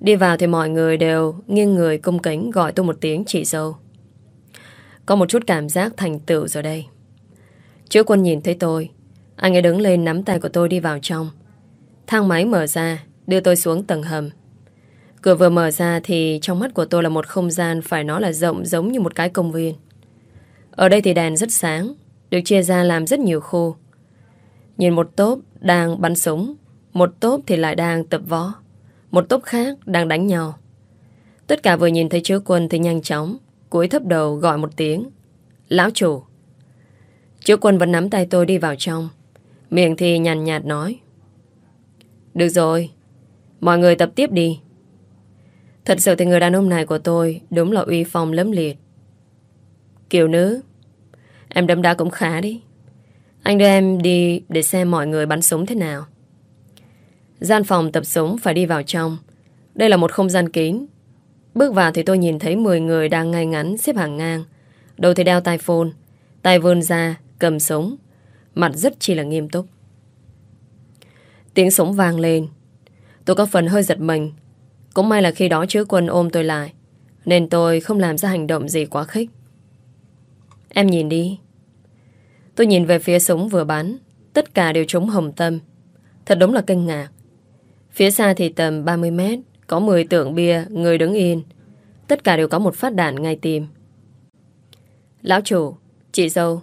Đi vào thì mọi người đều Nghiêng người cung kính gọi tôi một tiếng chị dâu. Có một chút cảm giác thành tựu rồi đây. Chữ quân nhìn thấy tôi. Anh ấy đứng lên nắm tay của tôi đi vào trong. Thang máy mở ra. Đưa tôi xuống tầng hầm Cửa vừa mở ra thì trong mắt của tôi là một không gian phải nói là rộng giống như một cái công viên. Ở đây thì đèn rất sáng, được chia ra làm rất nhiều khu. Nhìn một tốp đang bắn súng, một tốp thì lại đang tập võ, một tốp khác đang đánh nhau. Tất cả vừa nhìn thấy chứa quân thì nhanh chóng, cúi thấp đầu gọi một tiếng. Lão chủ. Chứa quân vẫn nắm tay tôi đi vào trong, miệng thì nhàn nhạt nói. Được rồi, mọi người tập tiếp đi. Thật sự thì người đàn ông này của tôi Đúng là uy phong lấm liệt. Kiều nữ Em đấm đá cũng khá đi. Anh đưa em đi để xem mọi người bắn súng thế nào. Gian phòng tập súng phải đi vào trong. Đây là một không gian kín. Bước vào thì tôi nhìn thấy 10 người đang ngay ngắn xếp hàng ngang. Đầu thì đeo tai phone Tay vươn ra, cầm súng. Mặt rất chỉ là nghiêm túc. Tiếng súng vang lên. Tôi có phần hơi giật mình. Cũng may là khi đó chứa quân ôm tôi lại Nên tôi không làm ra hành động gì quá khích. Em nhìn đi. Tôi nhìn về phía súng vừa bắn Tất cả đều trúng hồng tâm. Thật đúng là kinh ngạc. Phía xa thì tầm 30 mét Có 10 tượng bia, người đứng yên. Tất cả đều có một phát đạn ngay tim. Lão chủ Chị dâu.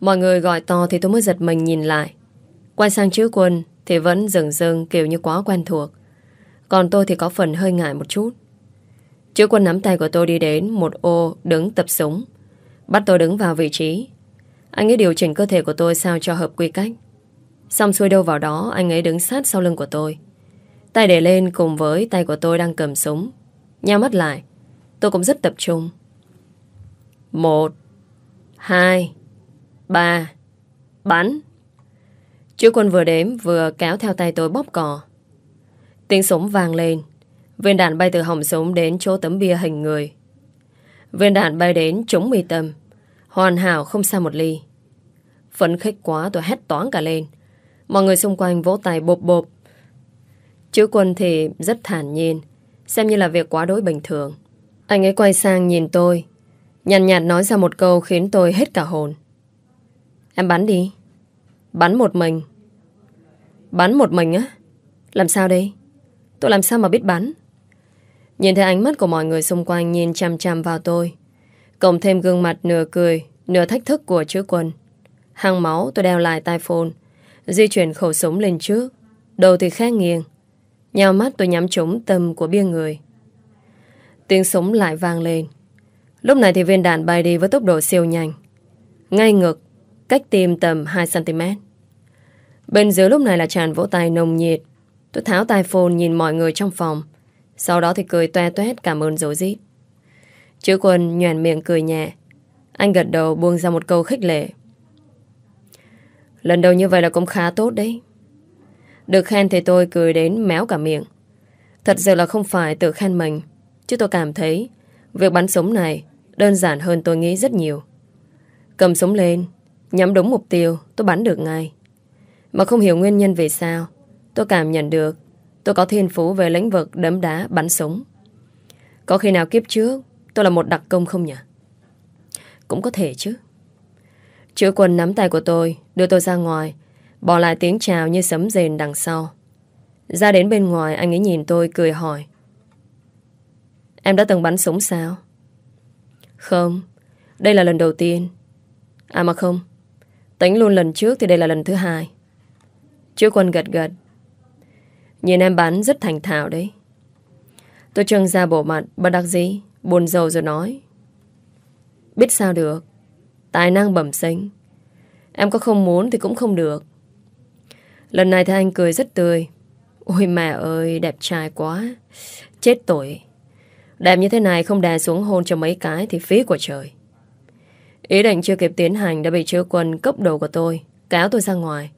Mọi người gọi to thì tôi mới giật mình nhìn lại. Quay sang chữ quân thì vẫn dừng dừng kiểu như quá quen thuộc. Còn tôi thì có phần hơi ngại một chút. Chữ quân nắm tay của tôi đi đến, Một ô đứng tập súng. Bắt tôi đứng vào vị trí. Anh ấy điều chỉnh cơ thể của tôi sao cho hợp quy cách. Xong xuôi đâu vào đó, Anh ấy đứng sát sau lưng của tôi. Tay để lên cùng với tay của tôi đang cầm súng. Nhao mắt lại. Tôi cũng rất tập trung. Một, Hai, Ba. Bắn. Chữ quân vừa đếm, vừa kéo theo tay tôi bóp cò. Tiếng súng vang lên. Viên đạn bay từ hỏng súng đến chỗ tấm bia hình người. Viên đạn bay đến trúng mi tâm. Hoàn hảo không xa một ly. Phấn khích quá, tôi hét toán cả lên. Mọi người xung quanh vỗ tay bộp bộp. Chữ quân thì rất thản nhiên, Xem như là việc quá đối bình thường. Anh ấy quay sang nhìn tôi, Nhàn nhạt nói ra một câu khiến tôi hết cả hồn. Em bắn đi. Bắn một mình. Bắn một mình á? Làm sao đây? Tôi làm sao mà biết bắn? Nhìn thấy ánh mắt của mọi người xung quanh Nhìn chăm chăm vào tôi. Cộng thêm gương mặt nửa cười, Nửa thách thức của chữ quân Hàng máu tôi đeo lại tai phone, Di chuyển khẩu súng lên trước. Đầu thì khẽ nghiêng, Nhào mắt tôi nhắm trúng tâm của bia người. Tiếng súng lại vang lên. Lúc này thì viên đạn bay đi với tốc độ siêu nhanh. Ngay ngực, Cách tim tầm 2cm Bên dưới lúc này là tràn vỗ tay nồng nhiệt. Tôi tháo tai phone nhìn mọi người trong phòng. Sau đó thì cười toe toét cảm ơn dấu dít. Chữ quân nhoàn miệng cười nhẹ. Anh gật đầu buông ra một câu khích lệ. Lần đầu như vậy là cũng khá tốt đấy. Được khen thì tôi cười đến méo cả miệng. Thật sự là không phải tự khen mình, Chứ tôi cảm thấy Việc bắn súng này Đơn giản hơn tôi nghĩ rất nhiều. Cầm súng lên, Nhắm đúng mục tiêu, tôi bắn được ngay. Mà không hiểu nguyên nhân vì sao Tôi cảm nhận được tôi có thiên phú về lĩnh vực đấm đá bắn súng. Có khi nào kiếp trước tôi là một đặc công không nhỉ? Cũng có thể chứ. Chữ quần nắm tay của tôi, đưa tôi ra ngoài, bỏ lại tiếng chào như sấm rền đằng sau. Ra đến bên ngoài, anh ấy nhìn tôi cười hỏi. Em đã từng bắn súng sao? Không, đây là lần đầu tiên. À mà không, tính luôn lần trước thì đây là lần thứ hai. Chữ quân gật gật, Nhìn em bắn rất thành thạo đấy. Tôi trưng ra bộ mặt Bất đắc dĩ Buồn rầu rồi nói. Biết sao được. Tài năng bẩm sinh. Em có không muốn thì cũng không được. Lần này thì anh cười rất tươi. Ôi mẹ ơi đẹp trai quá. Chết tội. Đẹp như thế này không đè xuống hôn cho mấy cái Thì phí của trời. Ý định chưa kịp tiến hành Đã bị chứa quân cốc đầu của tôi Cáo tôi ra ngoài.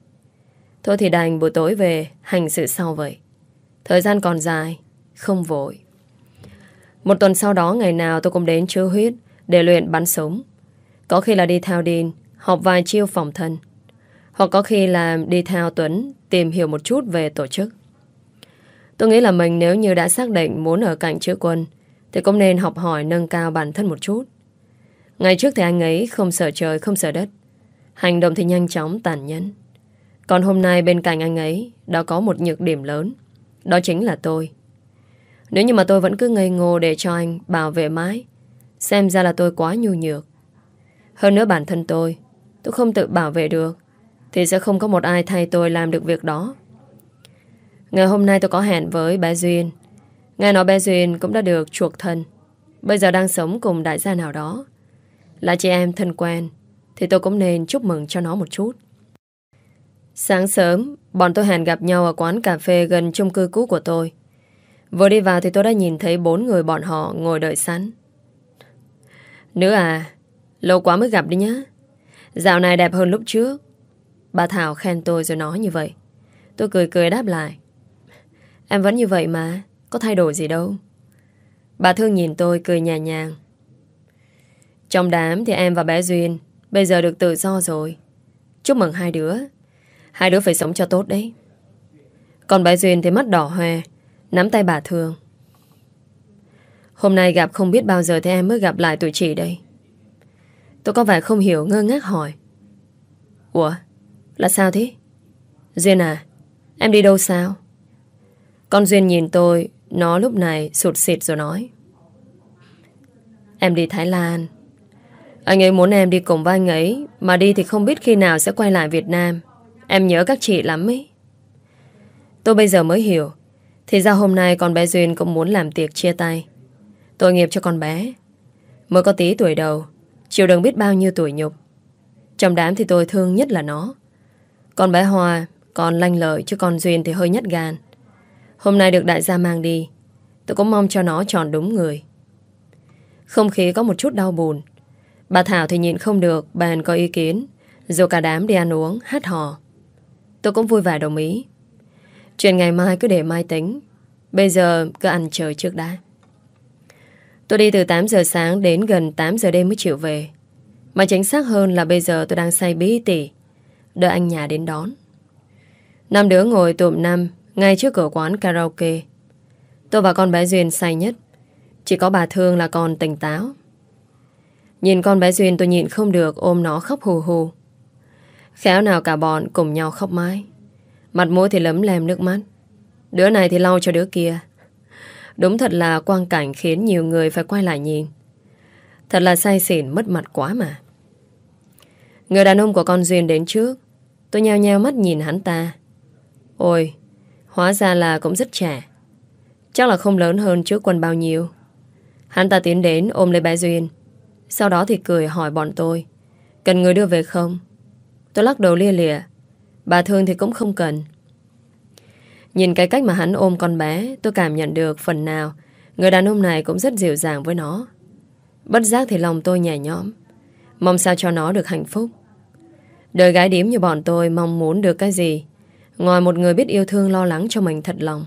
Thôi thì đành buổi tối về Hành sự sau vậy. Thời gian còn dài, Không vội. Một tuần sau đó, ngày nào tôi cũng đến chứa huyết Để luyện bắn súng. Có khi là đi theo Đin Học vài chiêu phòng thân. Hoặc có khi là đi theo Tuấn Tìm hiểu một chút về tổ chức. Tôi nghĩ là mình nếu như đã xác định Muốn ở cạnh chữ quân, Thì cũng nên học hỏi nâng cao bản thân một chút. Ngày trước thì anh ấy không sợ trời, không sợ đất. Hành động thì nhanh chóng tàn nhẫn. Còn hôm nay bên cạnh anh ấy Đã có một nhược điểm lớn. Đó chính là tôi. Nếu như mà tôi vẫn cứ ngây ngô để cho anh bảo vệ mãi, Xem ra là tôi quá nhu nhược. Hơn nữa bản thân tôi Tôi không tự bảo vệ được, Thì sẽ không có một ai thay tôi làm được việc đó. Ngày hôm nay tôi có hẹn với bé Duyên. Nghe nói bé Duyên cũng đã được chuộc thân. Bây giờ đang sống cùng đại gia nào đó. Là chị em thân quen, Thì tôi cũng nên chúc mừng cho nó một chút. Sáng sớm, Bọn tôi hẹn gặp nhau ở quán cà phê Gần chung cư cũ của tôi. Vừa đi vào thì tôi đã nhìn thấy bốn người bọn họ Ngồi đợi sẵn. Nữ à Lâu quá mới gặp đi nhá. Dạo này đẹp hơn lúc trước. Bà Thảo khen tôi rồi nói như vậy. Tôi cười cười đáp lại. Em vẫn như vậy mà, Có thay đổi gì đâu. Bà Thương nhìn tôi cười nhẹ nhàng. Trong đám thì em và bé Duyên Bây giờ được tự do rồi. Chúc mừng hai đứa. Hai đứa phải sống cho tốt đấy. Còn bà Duyên thì mắt đỏ hoe, Nắm tay bà Thương. Hôm nay gặp không biết bao giờ thế em mới gặp lại tụi chị đây. Tôi có vẻ không hiểu, ngơ ngác hỏi. Ủa, Là sao thế? Duyên à Em đi đâu sao? Con Duyên nhìn tôi, Nó lúc này sụt xịt rồi nói. Em đi Thái Lan. Anh ấy muốn em đi cùng với anh ấy, Mà đi thì không biết khi nào sẽ quay lại Việt Nam. Em nhớ các chị lắm ấy. Tôi bây giờ mới hiểu. Thì ra hôm nay con bé Duyên cũng muốn làm tiệc chia tay. Tội nghiệp cho con bé. Mới có tí tuổi đầu Chịu đựng biết bao nhiêu tuổi nhục. Trong đám thì tôi thương nhất là nó. Con bé Hoa Còn lanh lợi chứ con Duyên thì hơi nhất gan. Hôm nay được đại gia mang đi Tôi cũng mong cho nó tròn đúng người. Không khí có một chút đau buồn. Bà Thảo thì nhịn không được Bèn có ý kiến Dù cả đám đi ăn uống, hát hò. Tôi cũng vui vẻ đồng ý Chuyện ngày mai cứ để mai tính Bây giờ cứ ăn chờ trước đã Tôi đi từ 8 giờ sáng đến gần 8 giờ đêm mới chịu về. Mà chính xác hơn là bây giờ tôi đang say bí tỉ. Đợi anh nhà đến đón. Năm đứa ngồi tụm năm ngay trước cửa quán karaoke. Tôi và con bé Duyên say nhất. Chỉ có bà Thương là còn tỉnh táo. Nhìn con bé Duyên tôi nhịn không được ôm nó khóc hù hù. Khéo nào cả bọn cùng nhau khóc mãi. Mặt mũi thì lấm lem nước mắt. Đứa này thì lau cho đứa kia. Đúng thật là quang cảnh khiến nhiều người phải quay lại nhìn. Thật là say xỉn mất mặt quá mà. Người đàn ông của con Duyên đến trước. Tôi nheo nheo mắt nhìn hắn ta. Ôi, hóa ra là cũng rất trẻ. Chắc là không lớn hơn trước quân bao nhiêu. Hắn ta tiến đến ôm lấy bé Duyên. Sau đó thì cười hỏi bọn tôi. Cần người đưa về không? Tôi lắc đầu lia lịa. Bà Thương thì cũng không cần. Nhìn cái cách mà hắn ôm con bé, Tôi cảm nhận được phần nào. Người đàn ông này cũng rất dịu dàng với nó. Bất giác thì lòng tôi nhẹ nhõm. Mong sao cho nó được hạnh phúc. Đời gái điếm như bọn tôi Mong muốn được cái gì? Ngoài một người biết yêu thương lo lắng cho mình thật lòng.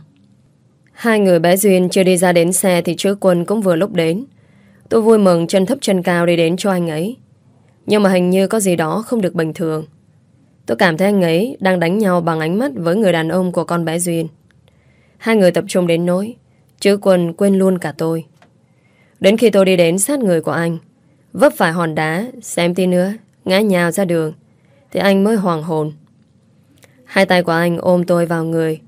Hai người bé Duyên chưa đi ra đến xe Thì chữ quân cũng vừa lúc đến. Tôi vui mừng chân thấp chân cao đi đến cho anh ấy. Nhưng mà hình như có gì đó không được bình thường. Tôi cảm thấy anh ấy đang đánh nhau bằng ánh mắt với người đàn ông của con bé Duyên. Hai người tập trung đến nỗi, chứ quần quên luôn cả tôi. Đến khi tôi đi đến sát người của anh, vấp phải hòn đá, xem tí nữa, ngã nhào ra đường, thì anh mới hoàng hồn. Hai tay của anh ôm tôi vào người,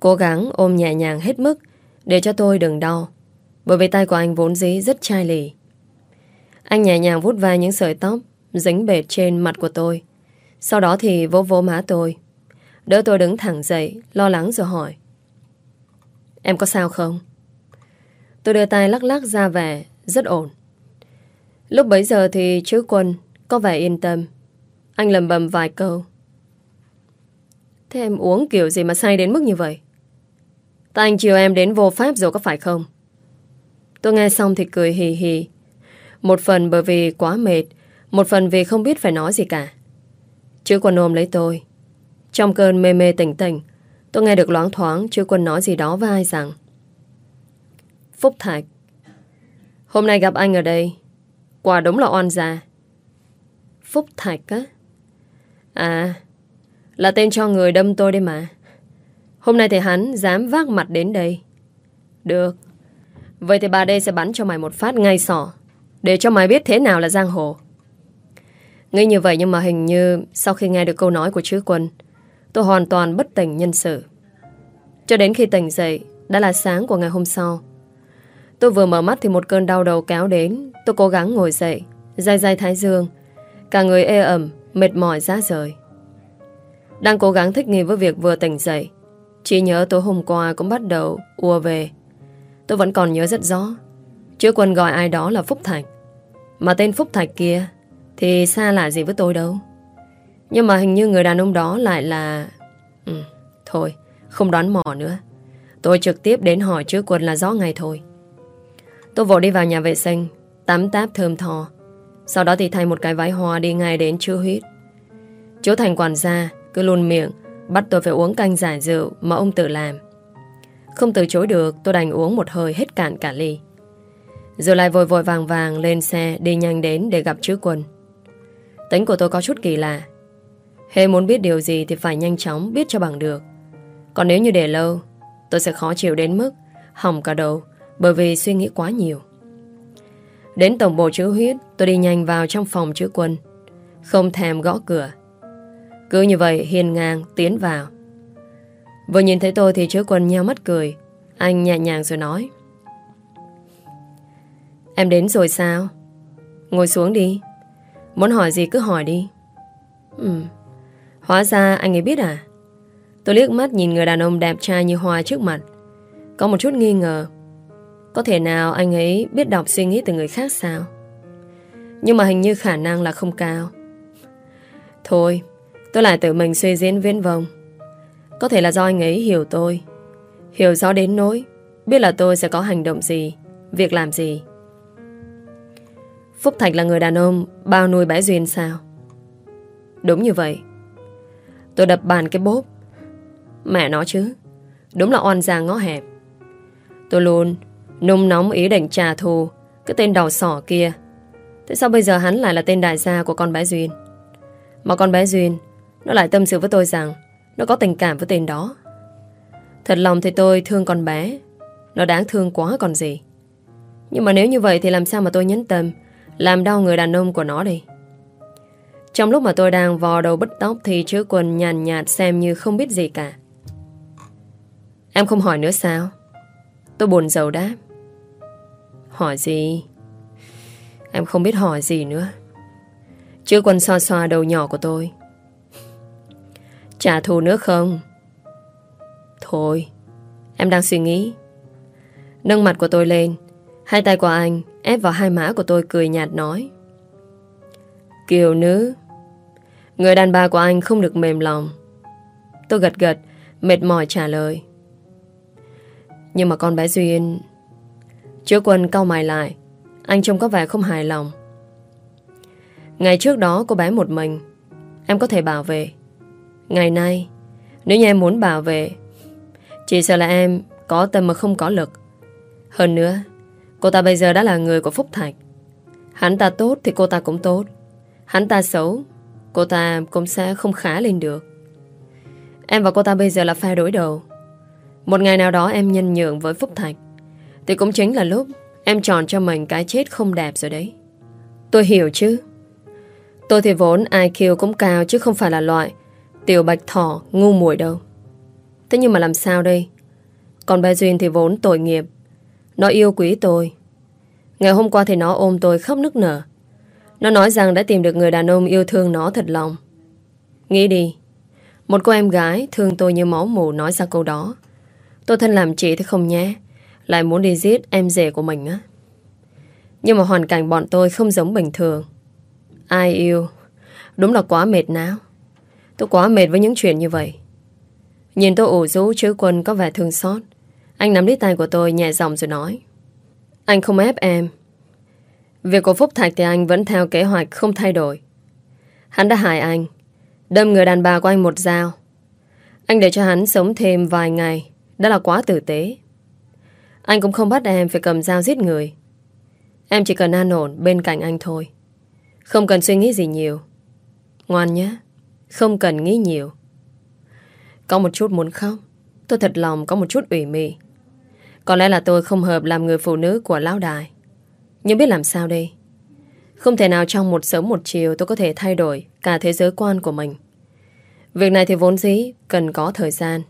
cố gắng ôm nhẹ nhàng hết mức để cho tôi đừng đau, bởi vì tay của anh vốn dĩ rất chai lì. Anh nhẹ nhàng vút vai những sợi tóc dính bệt trên mặt của tôi, sau đó thì vỗ vỗ má tôi. Đỡ tôi đứng thẳng dậy, Lo lắng rồi hỏi. Em có sao không? Tôi đưa tay lắc lắc ra vẻ Rất ổn. Lúc bấy giờ thì chữ quân Có vẻ yên tâm. Anh lầm bầm vài câu. Thế em uống kiểu gì mà say đến mức như vậy? Tại anh chiều em đến vô pháp rồi có phải không? Tôi nghe xong thì cười hì hì. Một phần bởi vì quá mệt, Một phần vì không biết phải nói gì cả. Chứ quân ôm lấy tôi. Trong cơn mê mê tỉnh tỉnh, Tôi nghe được loáng thoáng Chứ quân nói gì đó với ai rằng. Phúc Thạch, Hôm nay gặp anh ở đây. Quả đúng là oan gia. Phúc Thạch á? À Là tên cho người đâm tôi đây mà. Hôm nay thì hắn dám vác mặt đến đây. Được. Vậy thì bà đây sẽ bắn cho mày một phát ngay sỏ, Để cho mày biết thế nào là giang hồ. Nghĩ như vậy nhưng mà hình như Sau khi nghe được câu nói của chữ quân Tôi hoàn toàn bất tỉnh nhân sự. Cho đến khi tỉnh dậy Đã là sáng của ngày hôm sau. Tôi vừa mở mắt thì một cơn đau đầu kéo đến. Tôi cố gắng ngồi dậy Dai dai thái dương. Cả người ê ẩm, mệt mỏi ra rời. Đang cố gắng thích nghi với việc vừa tỉnh dậy Chỉ nhớ tối hôm qua cũng bắt đầu ùa về. Tôi vẫn còn nhớ rất rõ chữ quân gọi ai đó là Phúc Thạch. Mà tên Phúc Thạch kia thì xa lạ gì với tôi đâu. Nhưng mà hình như người đàn ông đó lại là ừ, Thôi Không đoán mò nữa. Tôi trực tiếp đến hỏi trước quần là rõ ngày thôi. Tôi vội đi vào nhà vệ sinh Tắm táp thơm thò Sau đó thì thay một cái váy hoa đi ngay đến chữa huyết. Chú Thành quản gia Cứ luôn miệng Bắt tôi phải uống canh giải rượu Mà ông tự làm. Không từ chối được tôi đành uống một hơi hết cạn cả ly. Rồi lại vội vội vàng vàng lên xe Đi nhanh đến để gặp chữ quân. Tính của tôi có chút kỳ lạ. Hề muốn biết điều gì thì phải nhanh chóng biết cho bằng được. Còn nếu như để lâu, Tôi sẽ khó chịu đến mức Hỏng cả đầu bởi vì suy nghĩ quá nhiều. Đến tổng bộ chữ huyết, Tôi đi nhanh vào trong phòng chữ quân, Không thèm gõ cửa. Cứ như vậy hiền ngang tiến vào. Vừa nhìn thấy tôi thì chữ quân nheo mắt cười, Anh nhẹ nhàng rồi nói. Em đến rồi sao? Ngồi xuống đi. Muốn hỏi gì cứ hỏi đi Ừ Hóa ra anh ấy biết à Tôi liếc mắt nhìn người đàn ông đẹp trai như hoa trước mặt Có một chút nghi ngờ có thể nào anh ấy biết đọc suy nghĩ từ người khác sao? Nhưng mà hình như khả năng là không cao. Thôi, tôi lại tự mình suy diễn viễn vông. Có thể là do anh ấy hiểu tôi. Hiểu rõ đến nỗi, biết là tôi sẽ có hành động gì, việc làm gì. Phúc Thạch là người đàn ông, bao nuôi bãi duyên sao? Đúng như vậy. Tôi đập bàn cái bốp. Mẹ nó chứ. Đúng là oan giang ngó hẹp. Tôi luôn Nung nóng ý định trả thù Cái tên đầu sỏ kia Thế sao bây giờ hắn lại là tên đại gia của con bé Duyên Mà con bé Duyên, Nó lại tâm sự với tôi rằng Nó có tình cảm với tên đó Thật lòng thì tôi thương con bé Nó đáng thương quá còn gì Nhưng mà nếu như vậy thì làm sao mà tôi nhấn tâm làm đau người đàn ông của nó đi Trong lúc mà tôi đang vò đầu bứt tóc Thì chữ quần nhàn nhạt xem như không biết gì cả Em không hỏi nữa sao Tôi buồn giàu đáp Hỏi gì? Em không biết hỏi gì nữa. Chứ quần xoa xoa đầu nhỏ của tôi. Trả thù nữa không? Thôi, em đang suy nghĩ. Nâng mặt của tôi lên, hai tay của anh ép vào hai má của tôi cười nhạt nói. Kiều nữ, người đàn bà của anh không được mềm lòng. Tôi gật gật, mệt mỏi trả lời. Nhưng mà con bé Duyên Chứa quân cau mày lại Anh trông có vẻ không hài lòng Ngày trước đó cô bé một mình Em có thể bảo vệ Ngày nay Nếu như em muốn bảo vệ Chỉ sợ là em có tâm mà không có lực Hơn nữa Cô ta bây giờ đã là người của Phúc Thạch. Hắn ta tốt thì cô ta cũng tốt. Hắn ta xấu, Cô ta cũng sẽ không khá lên được. Em và cô ta bây giờ là pha đối đầu. Một ngày nào đó em nhân nhượng với Phúc Thạch, thì cũng chính là lúc Em chọn cho mình cái chết không đẹp rồi đấy. Tôi hiểu chứ. Tôi thì vốn IQ cũng cao Chứ không phải là loại Tiểu bạch thỏ ngu muội đâu. Thế nhưng mà làm sao đây? Còn bà Duyên thì vốn tội nghiệp nó yêu quý tôi. Ngày hôm qua thì nó ôm tôi khóc nức nở. Nó nói rằng đã tìm được người đàn ông yêu thương nó thật lòng. Nghĩ đi, Một cô em gái thương tôi như máu mù nói ra câu đó. Tôi thân làm chị thế không nhé, lại muốn đi giết em rể của mình á. Nhưng mà hoàn cảnh bọn tôi không giống bình thường. Ai yêu? Đúng là quá mệt não. Tôi quá mệt với những chuyện như vậy. Nhìn tôi ủ rũ chứ quân, có vẻ thương xót. Anh nắm lấy tay của tôi nhẹ giọng rồi nói. Anh không ép em. Việc của Phúc Thạch thì anh vẫn theo kế hoạch không thay đổi. Hắn đã hại anh. Đâm người đàn bà của anh một dao. Anh để cho hắn sống thêm vài ngày. Đó là quá tử tế. Anh cũng không bắt em phải cầm dao giết người. Em chỉ cần an ổn bên cạnh anh thôi. Không cần suy nghĩ gì nhiều. Ngoan nhé. Không cần nghĩ nhiều. Có một chút muốn khóc. Tôi thật lòng có một chút ủy mị. Có lẽ là tôi không hợp làm người phụ nữ của lão đài Nhưng biết làm sao đây? Không thể nào trong một sớm một chiều Tôi có thể thay đổi cả thế giới quan của mình. Việc này thì vốn dĩ Cần có thời gian.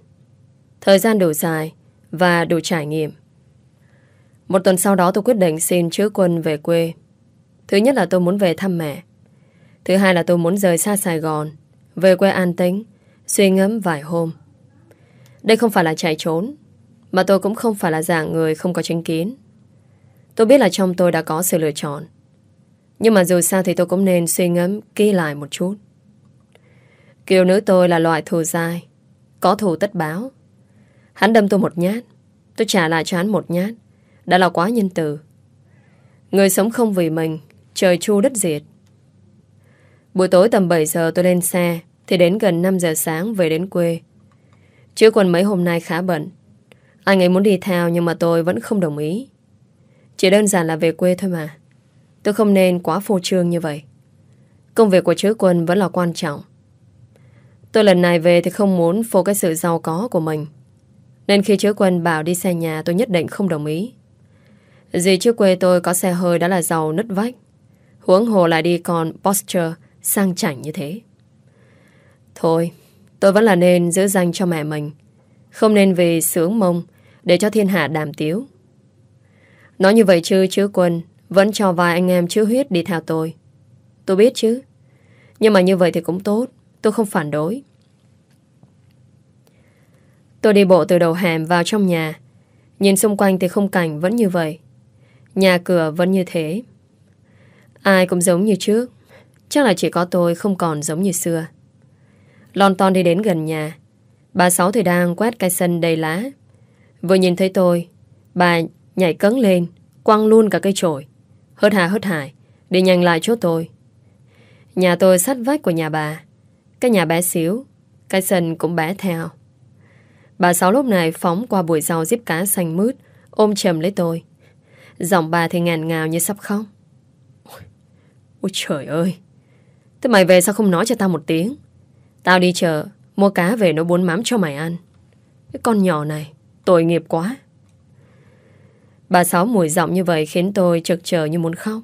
Thời gian đủ dài Và đủ trải nghiệm. Một tuần sau đó tôi quyết định xin chữ quân về quê. Thứ nhất là tôi muốn về thăm mẹ. Thứ hai là tôi muốn rời xa Sài Gòn, Về quê an tĩnh, Suy ngẫm vài hôm. Đây không phải là chạy trốn mà tôi cũng không phải là dạng người không có tranh kiến. Tôi biết là trong tôi đã có sự lựa chọn. Nhưng mà dù sao thì tôi cũng nên suy ngẫm, kỹ lại một chút. Kiều nữ tôi là loại thù dai, Có thù tất báo. Hắn đâm tôi một nhát, Tôi trả lại cho hắn một nhát, Đã là quá nhân từ. Người sống không vì mình, Trời chu đất diệt. Buổi tối tầm 7 giờ tôi lên xe, Thì đến gần 5 giờ sáng về đến quê. Chứ còn mấy hôm nay khá bận. Anh ấy muốn đi theo Nhưng mà tôi vẫn không đồng ý. Chỉ đơn giản là về quê thôi mà. Tôi không nên quá phô trương như vậy. Công việc của chứa quân vẫn là quan trọng. Tôi lần này về thì không muốn phô cái sự giàu có của mình. Nên khi chứa quân bảo đi xe nhà tôi nhất định không đồng ý. Dì trước quê tôi có xe hơi đã là giàu nứt vách. Huống hồ lại đi còn posture sang chảnh như thế. Thôi, tôi vẫn là nên giữ danh cho mẹ mình. Không nên vì sướng mông để cho thiên hạ đàm tiếu. Nói như vậy chứ chứ quân, vẫn cho vài anh em chứa huyết đi theo tôi. Tôi biết chứ. Nhưng mà như vậy thì cũng tốt. Tôi không phản đối. Tôi đi bộ từ đầu hẻm vào trong nhà. Nhìn xung quanh thì khung cảnh vẫn như vậy. Nhà cửa vẫn như thế. Ai cũng giống như trước. Chắc là chỉ có tôi không còn giống như xưa Lon ton đi đến gần nhà Bà Sáu thì đang quét cái sân đầy lá Vừa nhìn thấy tôi Bà nhảy cấn lên Quăng luôn cả cây chổi, Hớt hà hớt hải Đi nhanh lại chỗ tôi. Nhà tôi sát vách của nhà bà. Cái nhà bé xíu Cái sân cũng bé theo. Bà Sáu lúc này phóng qua bụi rau díp cá xanh mướt Ôm chầm lấy tôi. Giọng bà thì ngàn ngào như sắp khóc. Ôi trời ơi! Thế mày về sao không nói cho tao một tiếng? Tao đi chợ Mua cá về nấu bún mắm cho mày ăn. Cái con nhỏ này. Tội nghiệp quá. Bà Sáu mùi giọng như vậy Khiến tôi trực chờ như muốn khóc.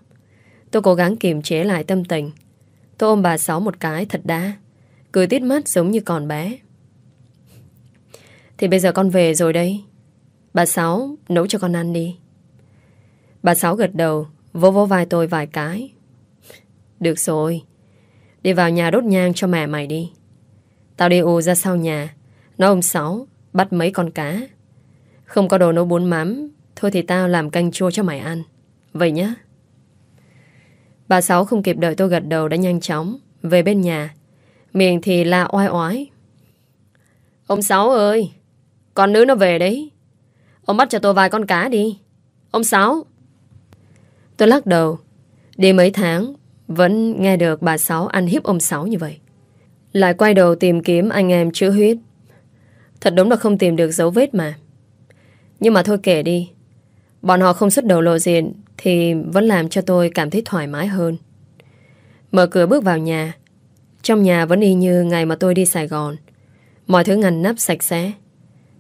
Tôi cố gắng kiềm chế lại tâm tình. Tôi ôm bà Sáu một cái thật đá, Cười tít mắt giống như còn bé. Thì bây giờ con về rồi đây. Bà Sáu, nấu cho con ăn đi. Bà Sáu gật đầu, Vỗ vỗ vai tôi vài cái. Được rồi, Đi vào nhà đốt nhang cho mẹ mày đi. Tao đi ù ra sau nhà. Nó ông sáu, Bắt mấy con cá. Không có đồ nấu bún mắm. Thôi thì tao làm canh chua cho mày ăn. Vậy nhá. Bà Sáu không kịp đợi tôi gật đầu đã nhanh chóng Về bên nhà. Miệng thì la oai oái. Ông Sáu ơi, Con nữ nó về đấy. Ông bắt cho tôi vài con cá đi. Ông Sáu. Tôi lắc đầu. Đi mấy tháng, vẫn nghe được bà Sáu ăn hiếp ông Sáu như vậy. Lại quay đầu tìm kiếm anh em chữa huyết. Thật đúng là không tìm được dấu vết mà. Nhưng mà thôi kể đi. Bọn họ không xuất đầu lộ diện Thì vẫn làm cho tôi cảm thấy thoải mái hơn. Mở cửa bước vào nhà. Trong nhà vẫn y như ngày mà tôi đi Sài Gòn. Mọi thứ ngăn nắp sạch sẽ.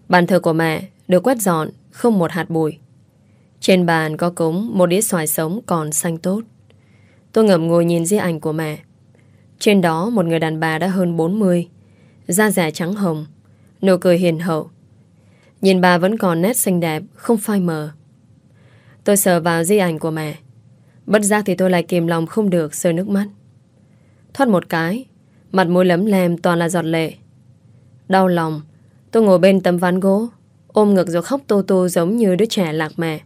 Bàn thờ của mẹ được quét dọn Không một hạt bụi. Trên bàn có cúng một đĩa xoài sống còn xanh tốt. Tôi ngậm ngồi nhìn di ảnh của mẹ. Trên đó một người đàn bà đã hơn 40 Da dẻ trắng hồng, Nụ cười hiền hậu. Nhìn bà vẫn còn nét xinh đẹp, Không phai mờ. Tôi sờ vào di ảnh của mẹ. Bất giác thì tôi lại kìm lòng không được, rơi nước mắt. Thoát một cái, Mặt mũi lấm lem toàn là giọt lệ. Đau lòng, Tôi ngồi bên tấm ván gỗ, Ôm ngực rồi khóc tô tô giống như đứa trẻ lạc mẹ.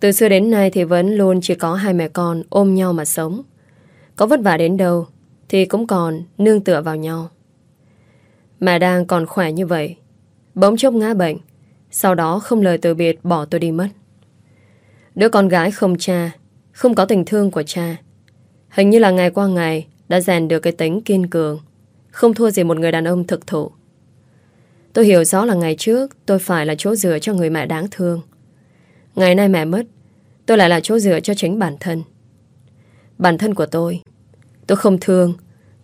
Từ xưa đến nay thì vẫn luôn chỉ có hai mẹ con ôm nhau mà sống. Có vất vả đến đâu Thì cũng còn nương tựa vào nhau. Mẹ đang còn khỏe như vậy Bỗng chốc ngã bệnh. Sau đó không lời từ biệt, bỏ tôi đi mất. Đứa con gái không cha, Không có tình thương của cha. Hình như là ngày qua ngày Đã rèn được cái tính kiên cường, Không thua gì một người đàn ông thực thụ. Tôi hiểu rõ là ngày trước Tôi phải là chỗ dựa cho người mẹ đáng thương. Ngày nay mẹ mất, Tôi lại là chỗ dựa cho chính bản thân. Bản thân của tôi Tôi không thương,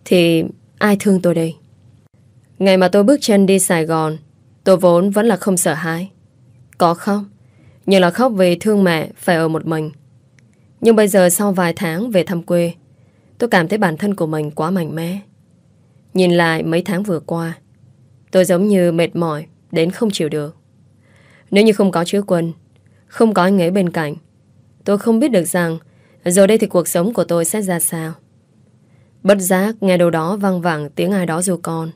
Thì ai thương tôi đây? Ngày mà tôi bước chân đi Sài Gòn Tôi vốn vẫn là không sợ hãi. Có khóc Nhưng là khóc vì thương mẹ phải ở một mình. Nhưng bây giờ sau vài tháng về thăm quê, Tôi cảm thấy bản thân của mình quá mạnh mẽ. Nhìn lại mấy tháng vừa qua, Tôi giống như mệt mỏi Đến không chịu được. Nếu như không có chứa quân, Không có anh ấy bên cạnh, Tôi không biết được rằng Rồi đây thì cuộc sống của tôi sẽ ra sao. Bất giác nghe đâu đó văng vẳng tiếng ai đó dù con.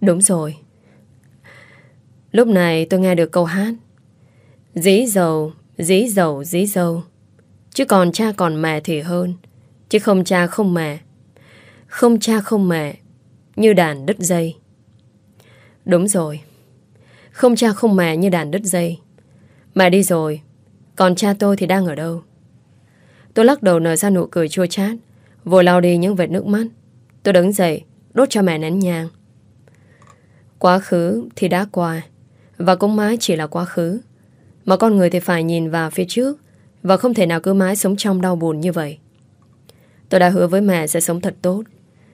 Đúng rồi. Lúc này tôi nghe được câu hát. Dí dầu, dí dầu, dí dầu. Chứ còn cha còn mẹ thì hơn Chứ không cha không mẹ. Không cha không mẹ Như đàn đứt dây. Đúng rồi. Không cha không mẹ như đàn đứt dây. Mẹ đi rồi Còn cha tôi thì đang ở đâu? Tôi lắc đầu nở ra nụ cười chua chát Vội lau đi những vệt nước mắt. Tôi đứng dậy Đốt cho mẹ nén nhang. Quá khứ thì đã qua. Và cũng mãi chỉ là quá khứ. Mà con người thì phải nhìn vào phía trước, Và không thể nào cứ mãi sống trong đau buồn như vậy. Tôi đã hứa với mẹ sẽ sống thật tốt,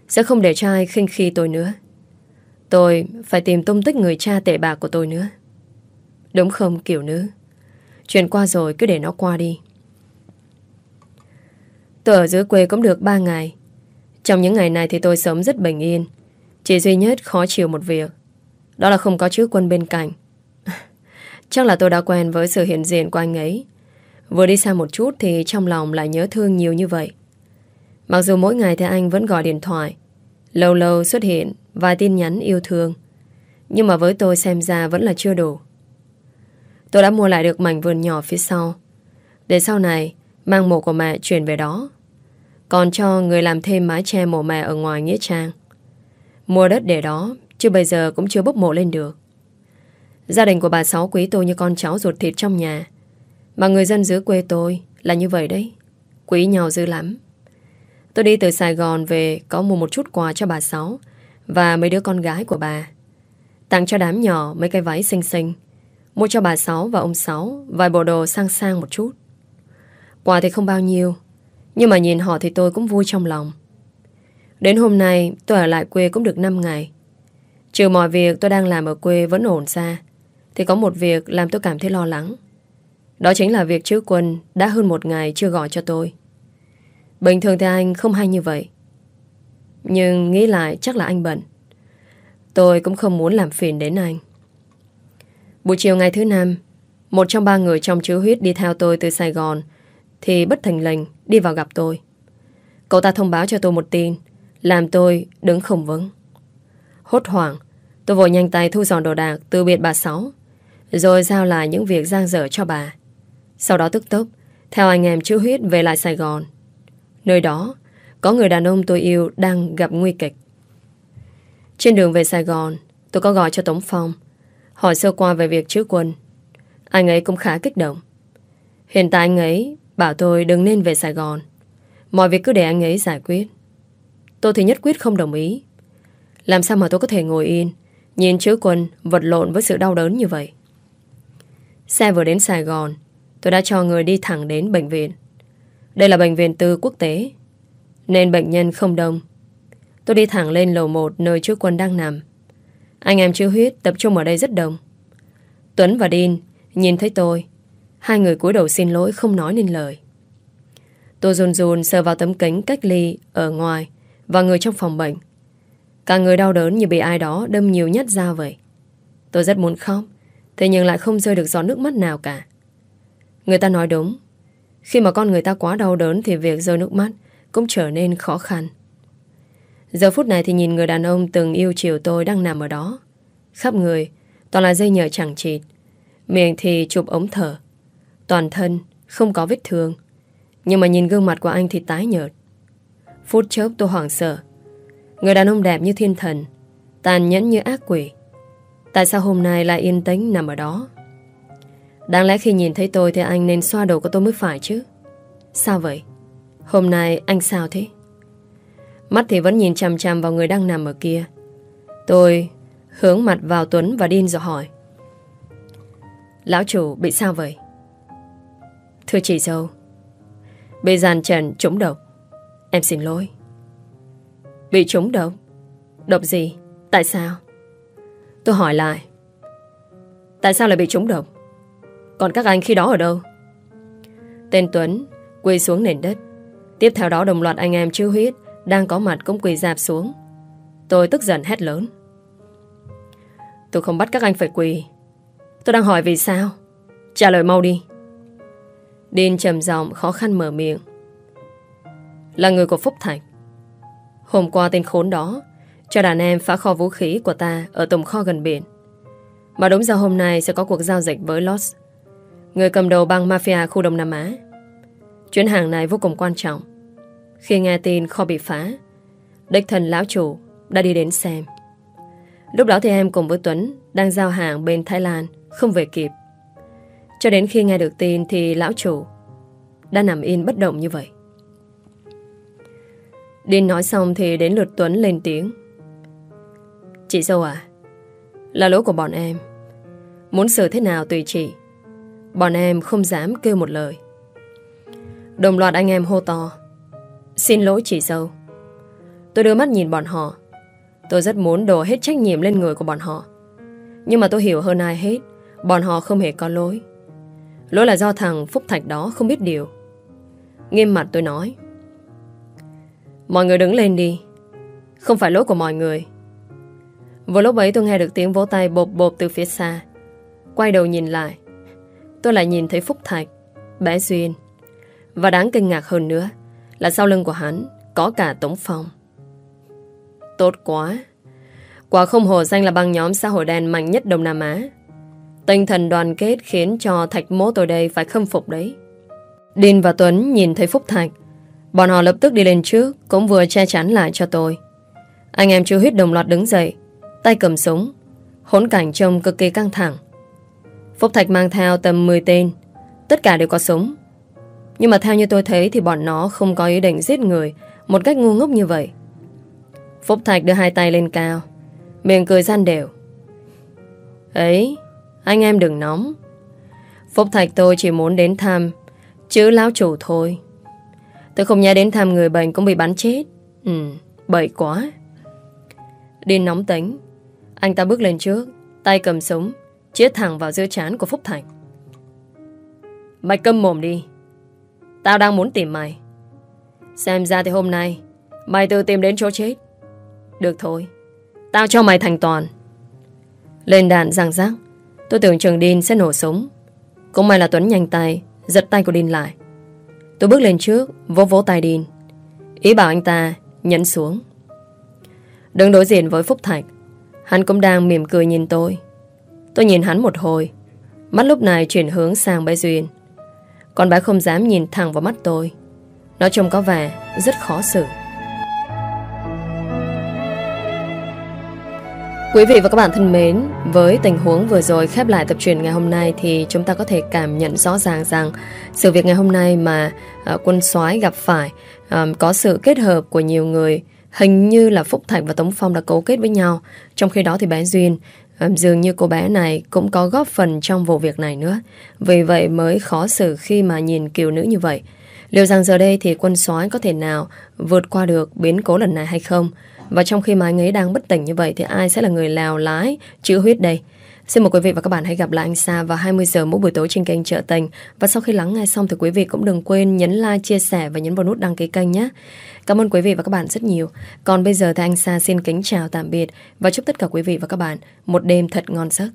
Sẽ không để cho ai khinh khi tôi nữa. Tôi phải tìm tung tích người cha tệ bạc của tôi nữa. Đúng không, kiểu nữ? Chuyện qua rồi cứ để nó qua đi. Tôi ở dưới quê cũng được 3 ngày. Trong những ngày này thì tôi sống rất bình yên. Chỉ duy nhất khó chịu một việc, Đó là không có chữ quân bên cạnh. Chắc là tôi đã quen với sự hiện diện của anh ấy. Vừa đi xa một chút thì trong lòng lại nhớ thương nhiều như vậy. Mặc dù mỗi ngày thì anh vẫn gọi điện thoại, Lâu lâu xuất hiện Vài tin nhắn yêu thương, Nhưng mà với tôi xem ra vẫn là chưa đủ. Tôi đã mua lại được mảnh vườn nhỏ phía sau. Để sau này, Mang mộ của mẹ chuyển về đó. Còn cho người làm thêm mái che mộ mẹ Ở ngoài Nghĩa Trang. Mua đất để đó, Chứ bây giờ cũng chưa bốc mộ lên được. Gia đình của bà Sáu quý tôi như con cháu ruột thịt trong nhà. Mà người dân dưới quê tôi Là như vậy đấy. Quý nhau dữ lắm. Tôi đi từ Sài Gòn về Có mua một chút quà cho bà Sáu Và mấy đứa con gái của bà. Tặng cho đám nhỏ mấy cái váy xinh xinh. Mua cho bà Sáu và ông Sáu Vài bộ đồ sang sang một chút. Quà thì không bao nhiêu, Nhưng mà nhìn họ thì tôi cũng vui trong lòng. Đến hôm nay tôi ở lại quê cũng được 5 ngày. Trừ mọi việc tôi đang làm ở quê vẫn ổn ra. Thì có một việc làm tôi cảm thấy lo lắng. Đó chính là việc chữ quân Đã hơn một ngày chưa gọi cho tôi. Bình thường thì anh không hay như vậy. Nhưng nghĩ lại chắc là anh bận. Tôi cũng không muốn làm phiền đến anh. Buổi chiều ngày thứ năm, Một trong ba người trong chữ huyết đi theo tôi từ Sài Gòn Thì bất thành lệnh đi vào gặp tôi. Cậu ta thông báo cho tôi một tin, Làm tôi đứng không vững. Hốt hoảng, Tôi vội nhanh tay thu dọn đồ đạc từ biệt bà Sáu. Rồi giao lại những việc giang dở cho bà. Sau đó tức tốc, Theo anh em chữ huyết về lại Sài Gòn. Nơi đó, Có người đàn ông tôi yêu đang gặp nguy kịch. Trên đường về Sài Gòn, Tôi có gọi cho Tống Phong, Hỏi sơ qua về việc chữ quân. Anh ấy cũng khá kích động. Hiện tại anh ấy bảo tôi đừng nên về Sài Gòn. Mọi việc cứ để anh ấy giải quyết. Tôi thì nhất quyết không đồng ý. Làm sao mà tôi có thể ngồi yên, Nhìn chữ quân vật lộn với sự đau đớn như vậy? Xe vừa đến Sài Gòn Tôi đã cho người đi thẳng đến bệnh viện. Đây là bệnh viện tư quốc tế Nên bệnh nhân không đông. Tôi đi thẳng lên lầu 1 Nơi chữ quân đang nằm. Anh em chưa huyết tập trung ở đây rất đông. Tuấn và Đin nhìn thấy tôi Hai người cúi đầu xin lỗi không nói nên lời. Tôi run run sờ vào tấm kính cách ly ở ngoài và người trong phòng bệnh. Cả người đau đớn như bị ai đó đâm nhiều nhất ra vậy. Tôi rất muốn khóc, thế nhưng lại không rơi được giọt nước mắt nào cả. Người ta nói đúng, khi mà con người ta quá đau đớn thì việc rơi nước mắt cũng trở nên khó khăn. Giờ phút này thì nhìn người đàn ông từng yêu chiều tôi đang nằm ở đó. Khắp người, toàn là dây nhờ chẳng chịt. Miệng thì chụp ống thở. Toàn thân, không có vết thương. Nhưng mà nhìn gương mặt của anh thì tái nhợt. Phút chốc tôi hoảng sợ Người đàn ông đẹp như thiên thần Tàn nhẫn như ác quỷ Tại sao hôm nay lại yên tĩnh nằm ở đó? Đáng lẽ khi nhìn thấy tôi Thì anh nên xoa đầu của tôi mới phải chứ. Sao vậy? Hôm nay anh sao thế? Mắt thì vẫn nhìn chằm chằm vào người đang nằm ở kia. Tôi hướng mặt vào Tuấn và Đin rồi hỏi. Lão chủ, bị sao vậy? Thưa chị dâu, Bị giàn trần trúng độc. Em xin lỗi. Bị trúng độc? Độc gì? Tại sao? Tôi hỏi lại. Tại sao lại bị trúng độc? Còn các anh khi đó ở đâu? Tên Tuấn quỳ xuống nền đất. Tiếp theo đó đồng loạt anh em chưa huyết Đang có mặt cũng quỳ dạp xuống. Tôi tức giận hét lớn. Tôi không bắt các anh phải quỳ. Tôi đang hỏi vì sao? Trả lời mau đi. Điên trầm giọng khó khăn mở miệng. Là người của Phúc Thạch. Hôm qua tên khốn đó cho đàn em phá kho vũ khí của ta Ở tổng kho gần biển. Mà đúng ra hôm nay sẽ có cuộc giao dịch với Lost Người cầm đầu băng mafia khu Đông Nam Á. Chuyến hàng này vô cùng quan trọng. Khi nghe tin kho bị phá, Đích thần lão chủ Đã đi đến xem. Lúc đó thì em cùng với Tuấn Đang giao hàng bên Thái Lan, Không về kịp. Cho đến khi nghe được tin Thì lão chủ Đã nằm yên bất động như vậy. Đinh nói xong thì đến lượt Tuấn lên tiếng. Chị dâu à? Là lỗi của bọn em. Muốn xử thế nào tùy chị. Bọn em không dám kêu một lời. Đồng loạt anh em hô to. Xin lỗi chị dâu. Tôi đưa mắt nhìn bọn họ. Tôi rất muốn đổ hết trách nhiệm lên người của bọn họ. Nhưng mà tôi hiểu hơn ai hết, Bọn họ không hề có lỗi. Lỗi là do thằng Phúc Thạch đó không biết điều. Nghiêm mặt tôi nói. Mọi người đứng lên đi. Không phải lỗi của mọi người. Vừa lúc ấy tôi nghe được tiếng vỗ tay bộp bộp từ phía xa. Quay đầu nhìn lại, Tôi lại nhìn thấy Phúc Thạch, Bé Duyên. Và đáng kinh ngạc hơn nữa Là sau lưng của hắn Có cả Tống Phong. Tốt quá. Quả không hồ danh là băng nhóm xã hội đen mạnh nhất Đông Nam Á. Tinh thần đoàn kết khiến cho Thạch mố tôi đây phải khâm phục đấy. Đinh và Tuấn nhìn thấy Phúc Thạch, Bọn họ lập tức đi lên trước, Cũng vừa che chắn lại cho tôi. Anh em chưa huyết đồng loạt đứng dậy Tay cầm súng. Hỗn cảnh trông cực kỳ căng thẳng. Phúc Thạch mang theo tầm 10 tên. Tất cả đều có súng. Nhưng mà theo như tôi thấy thì bọn nó không có ý định giết người Một cách ngu ngốc như vậy. Phúc Thạch đưa hai tay lên cao Miệng cười gian đều. Ấy Anh em đừng nóng. Phúc Thạch tôi chỉ muốn đến thăm Chứ lão chủ thôi. Tôi không nhớ đến thăm người bệnh cũng bị bắn chết. Ừ, bậy quá. Điên nóng tính. Anh ta bước lên trước, Tay cầm súng, chĩa thẳng vào giữa chán của Phúc thành. Mày câm mồm đi. Tao đang muốn tìm mày. Xem ra thì hôm nay, Mày tự tìm đến chỗ chết. Được thôi, Tao cho mày thành toàn. Lên đạn răng rác, Tôi tưởng trường Đin sẽ nổ súng. Cũng may là Tuấn nhanh tay, Giật tay của Đin lại. Tôi bước lên trước, Vỗ vỗ tay Đin. Ý bảo anh ta nhấn xuống. Đứng đối diện với Phúc Thạch Hắn cũng đang mỉm cười nhìn tôi. Tôi nhìn hắn một hồi. Mắt lúc này chuyển hướng sang bé Duyên. Còn bé không dám nhìn thẳng vào mắt tôi. Nó trông có vẻ rất khó xử. Quý vị và các bạn thân mến, với tình huống vừa rồi khép lại tập truyền ngày hôm nay thì chúng ta có thể cảm nhận rõ ràng rằng sự việc ngày hôm nay mà uh, quân soái gặp phải um, có sự kết hợp của nhiều người hình như là Phúc Thạch và Tống Phong đã cấu kết với nhau. Trong khi đó thì bé Duyên ờ, dường như cô bé này cũng có góp phần trong vụ việc này nữa. Vì vậy mới khó xử khi mà nhìn kiều nữ như vậy. Liệu rằng giờ đây thì quân soái có thể nào vượt qua được biến cố lần này hay không? Và trong khi mà anh ấy đang bất tỉnh như vậy Thì ai sẽ là người lào lái chữa huyết đây Xin mời quý vị và các bạn hãy gặp lại anh Sa vào 20 giờ mỗi buổi tối trên kênh Trợ Tình. Và sau khi lắng nghe xong thì quý vị cũng đừng quên nhấn like, chia sẻ và nhấn vào nút đăng ký kênh nhé. Cảm ơn quý vị và các bạn rất nhiều. Còn bây giờ thì anh Sa xin kính chào tạm biệt và chúc tất cả quý vị và các bạn một đêm thật ngon giấc.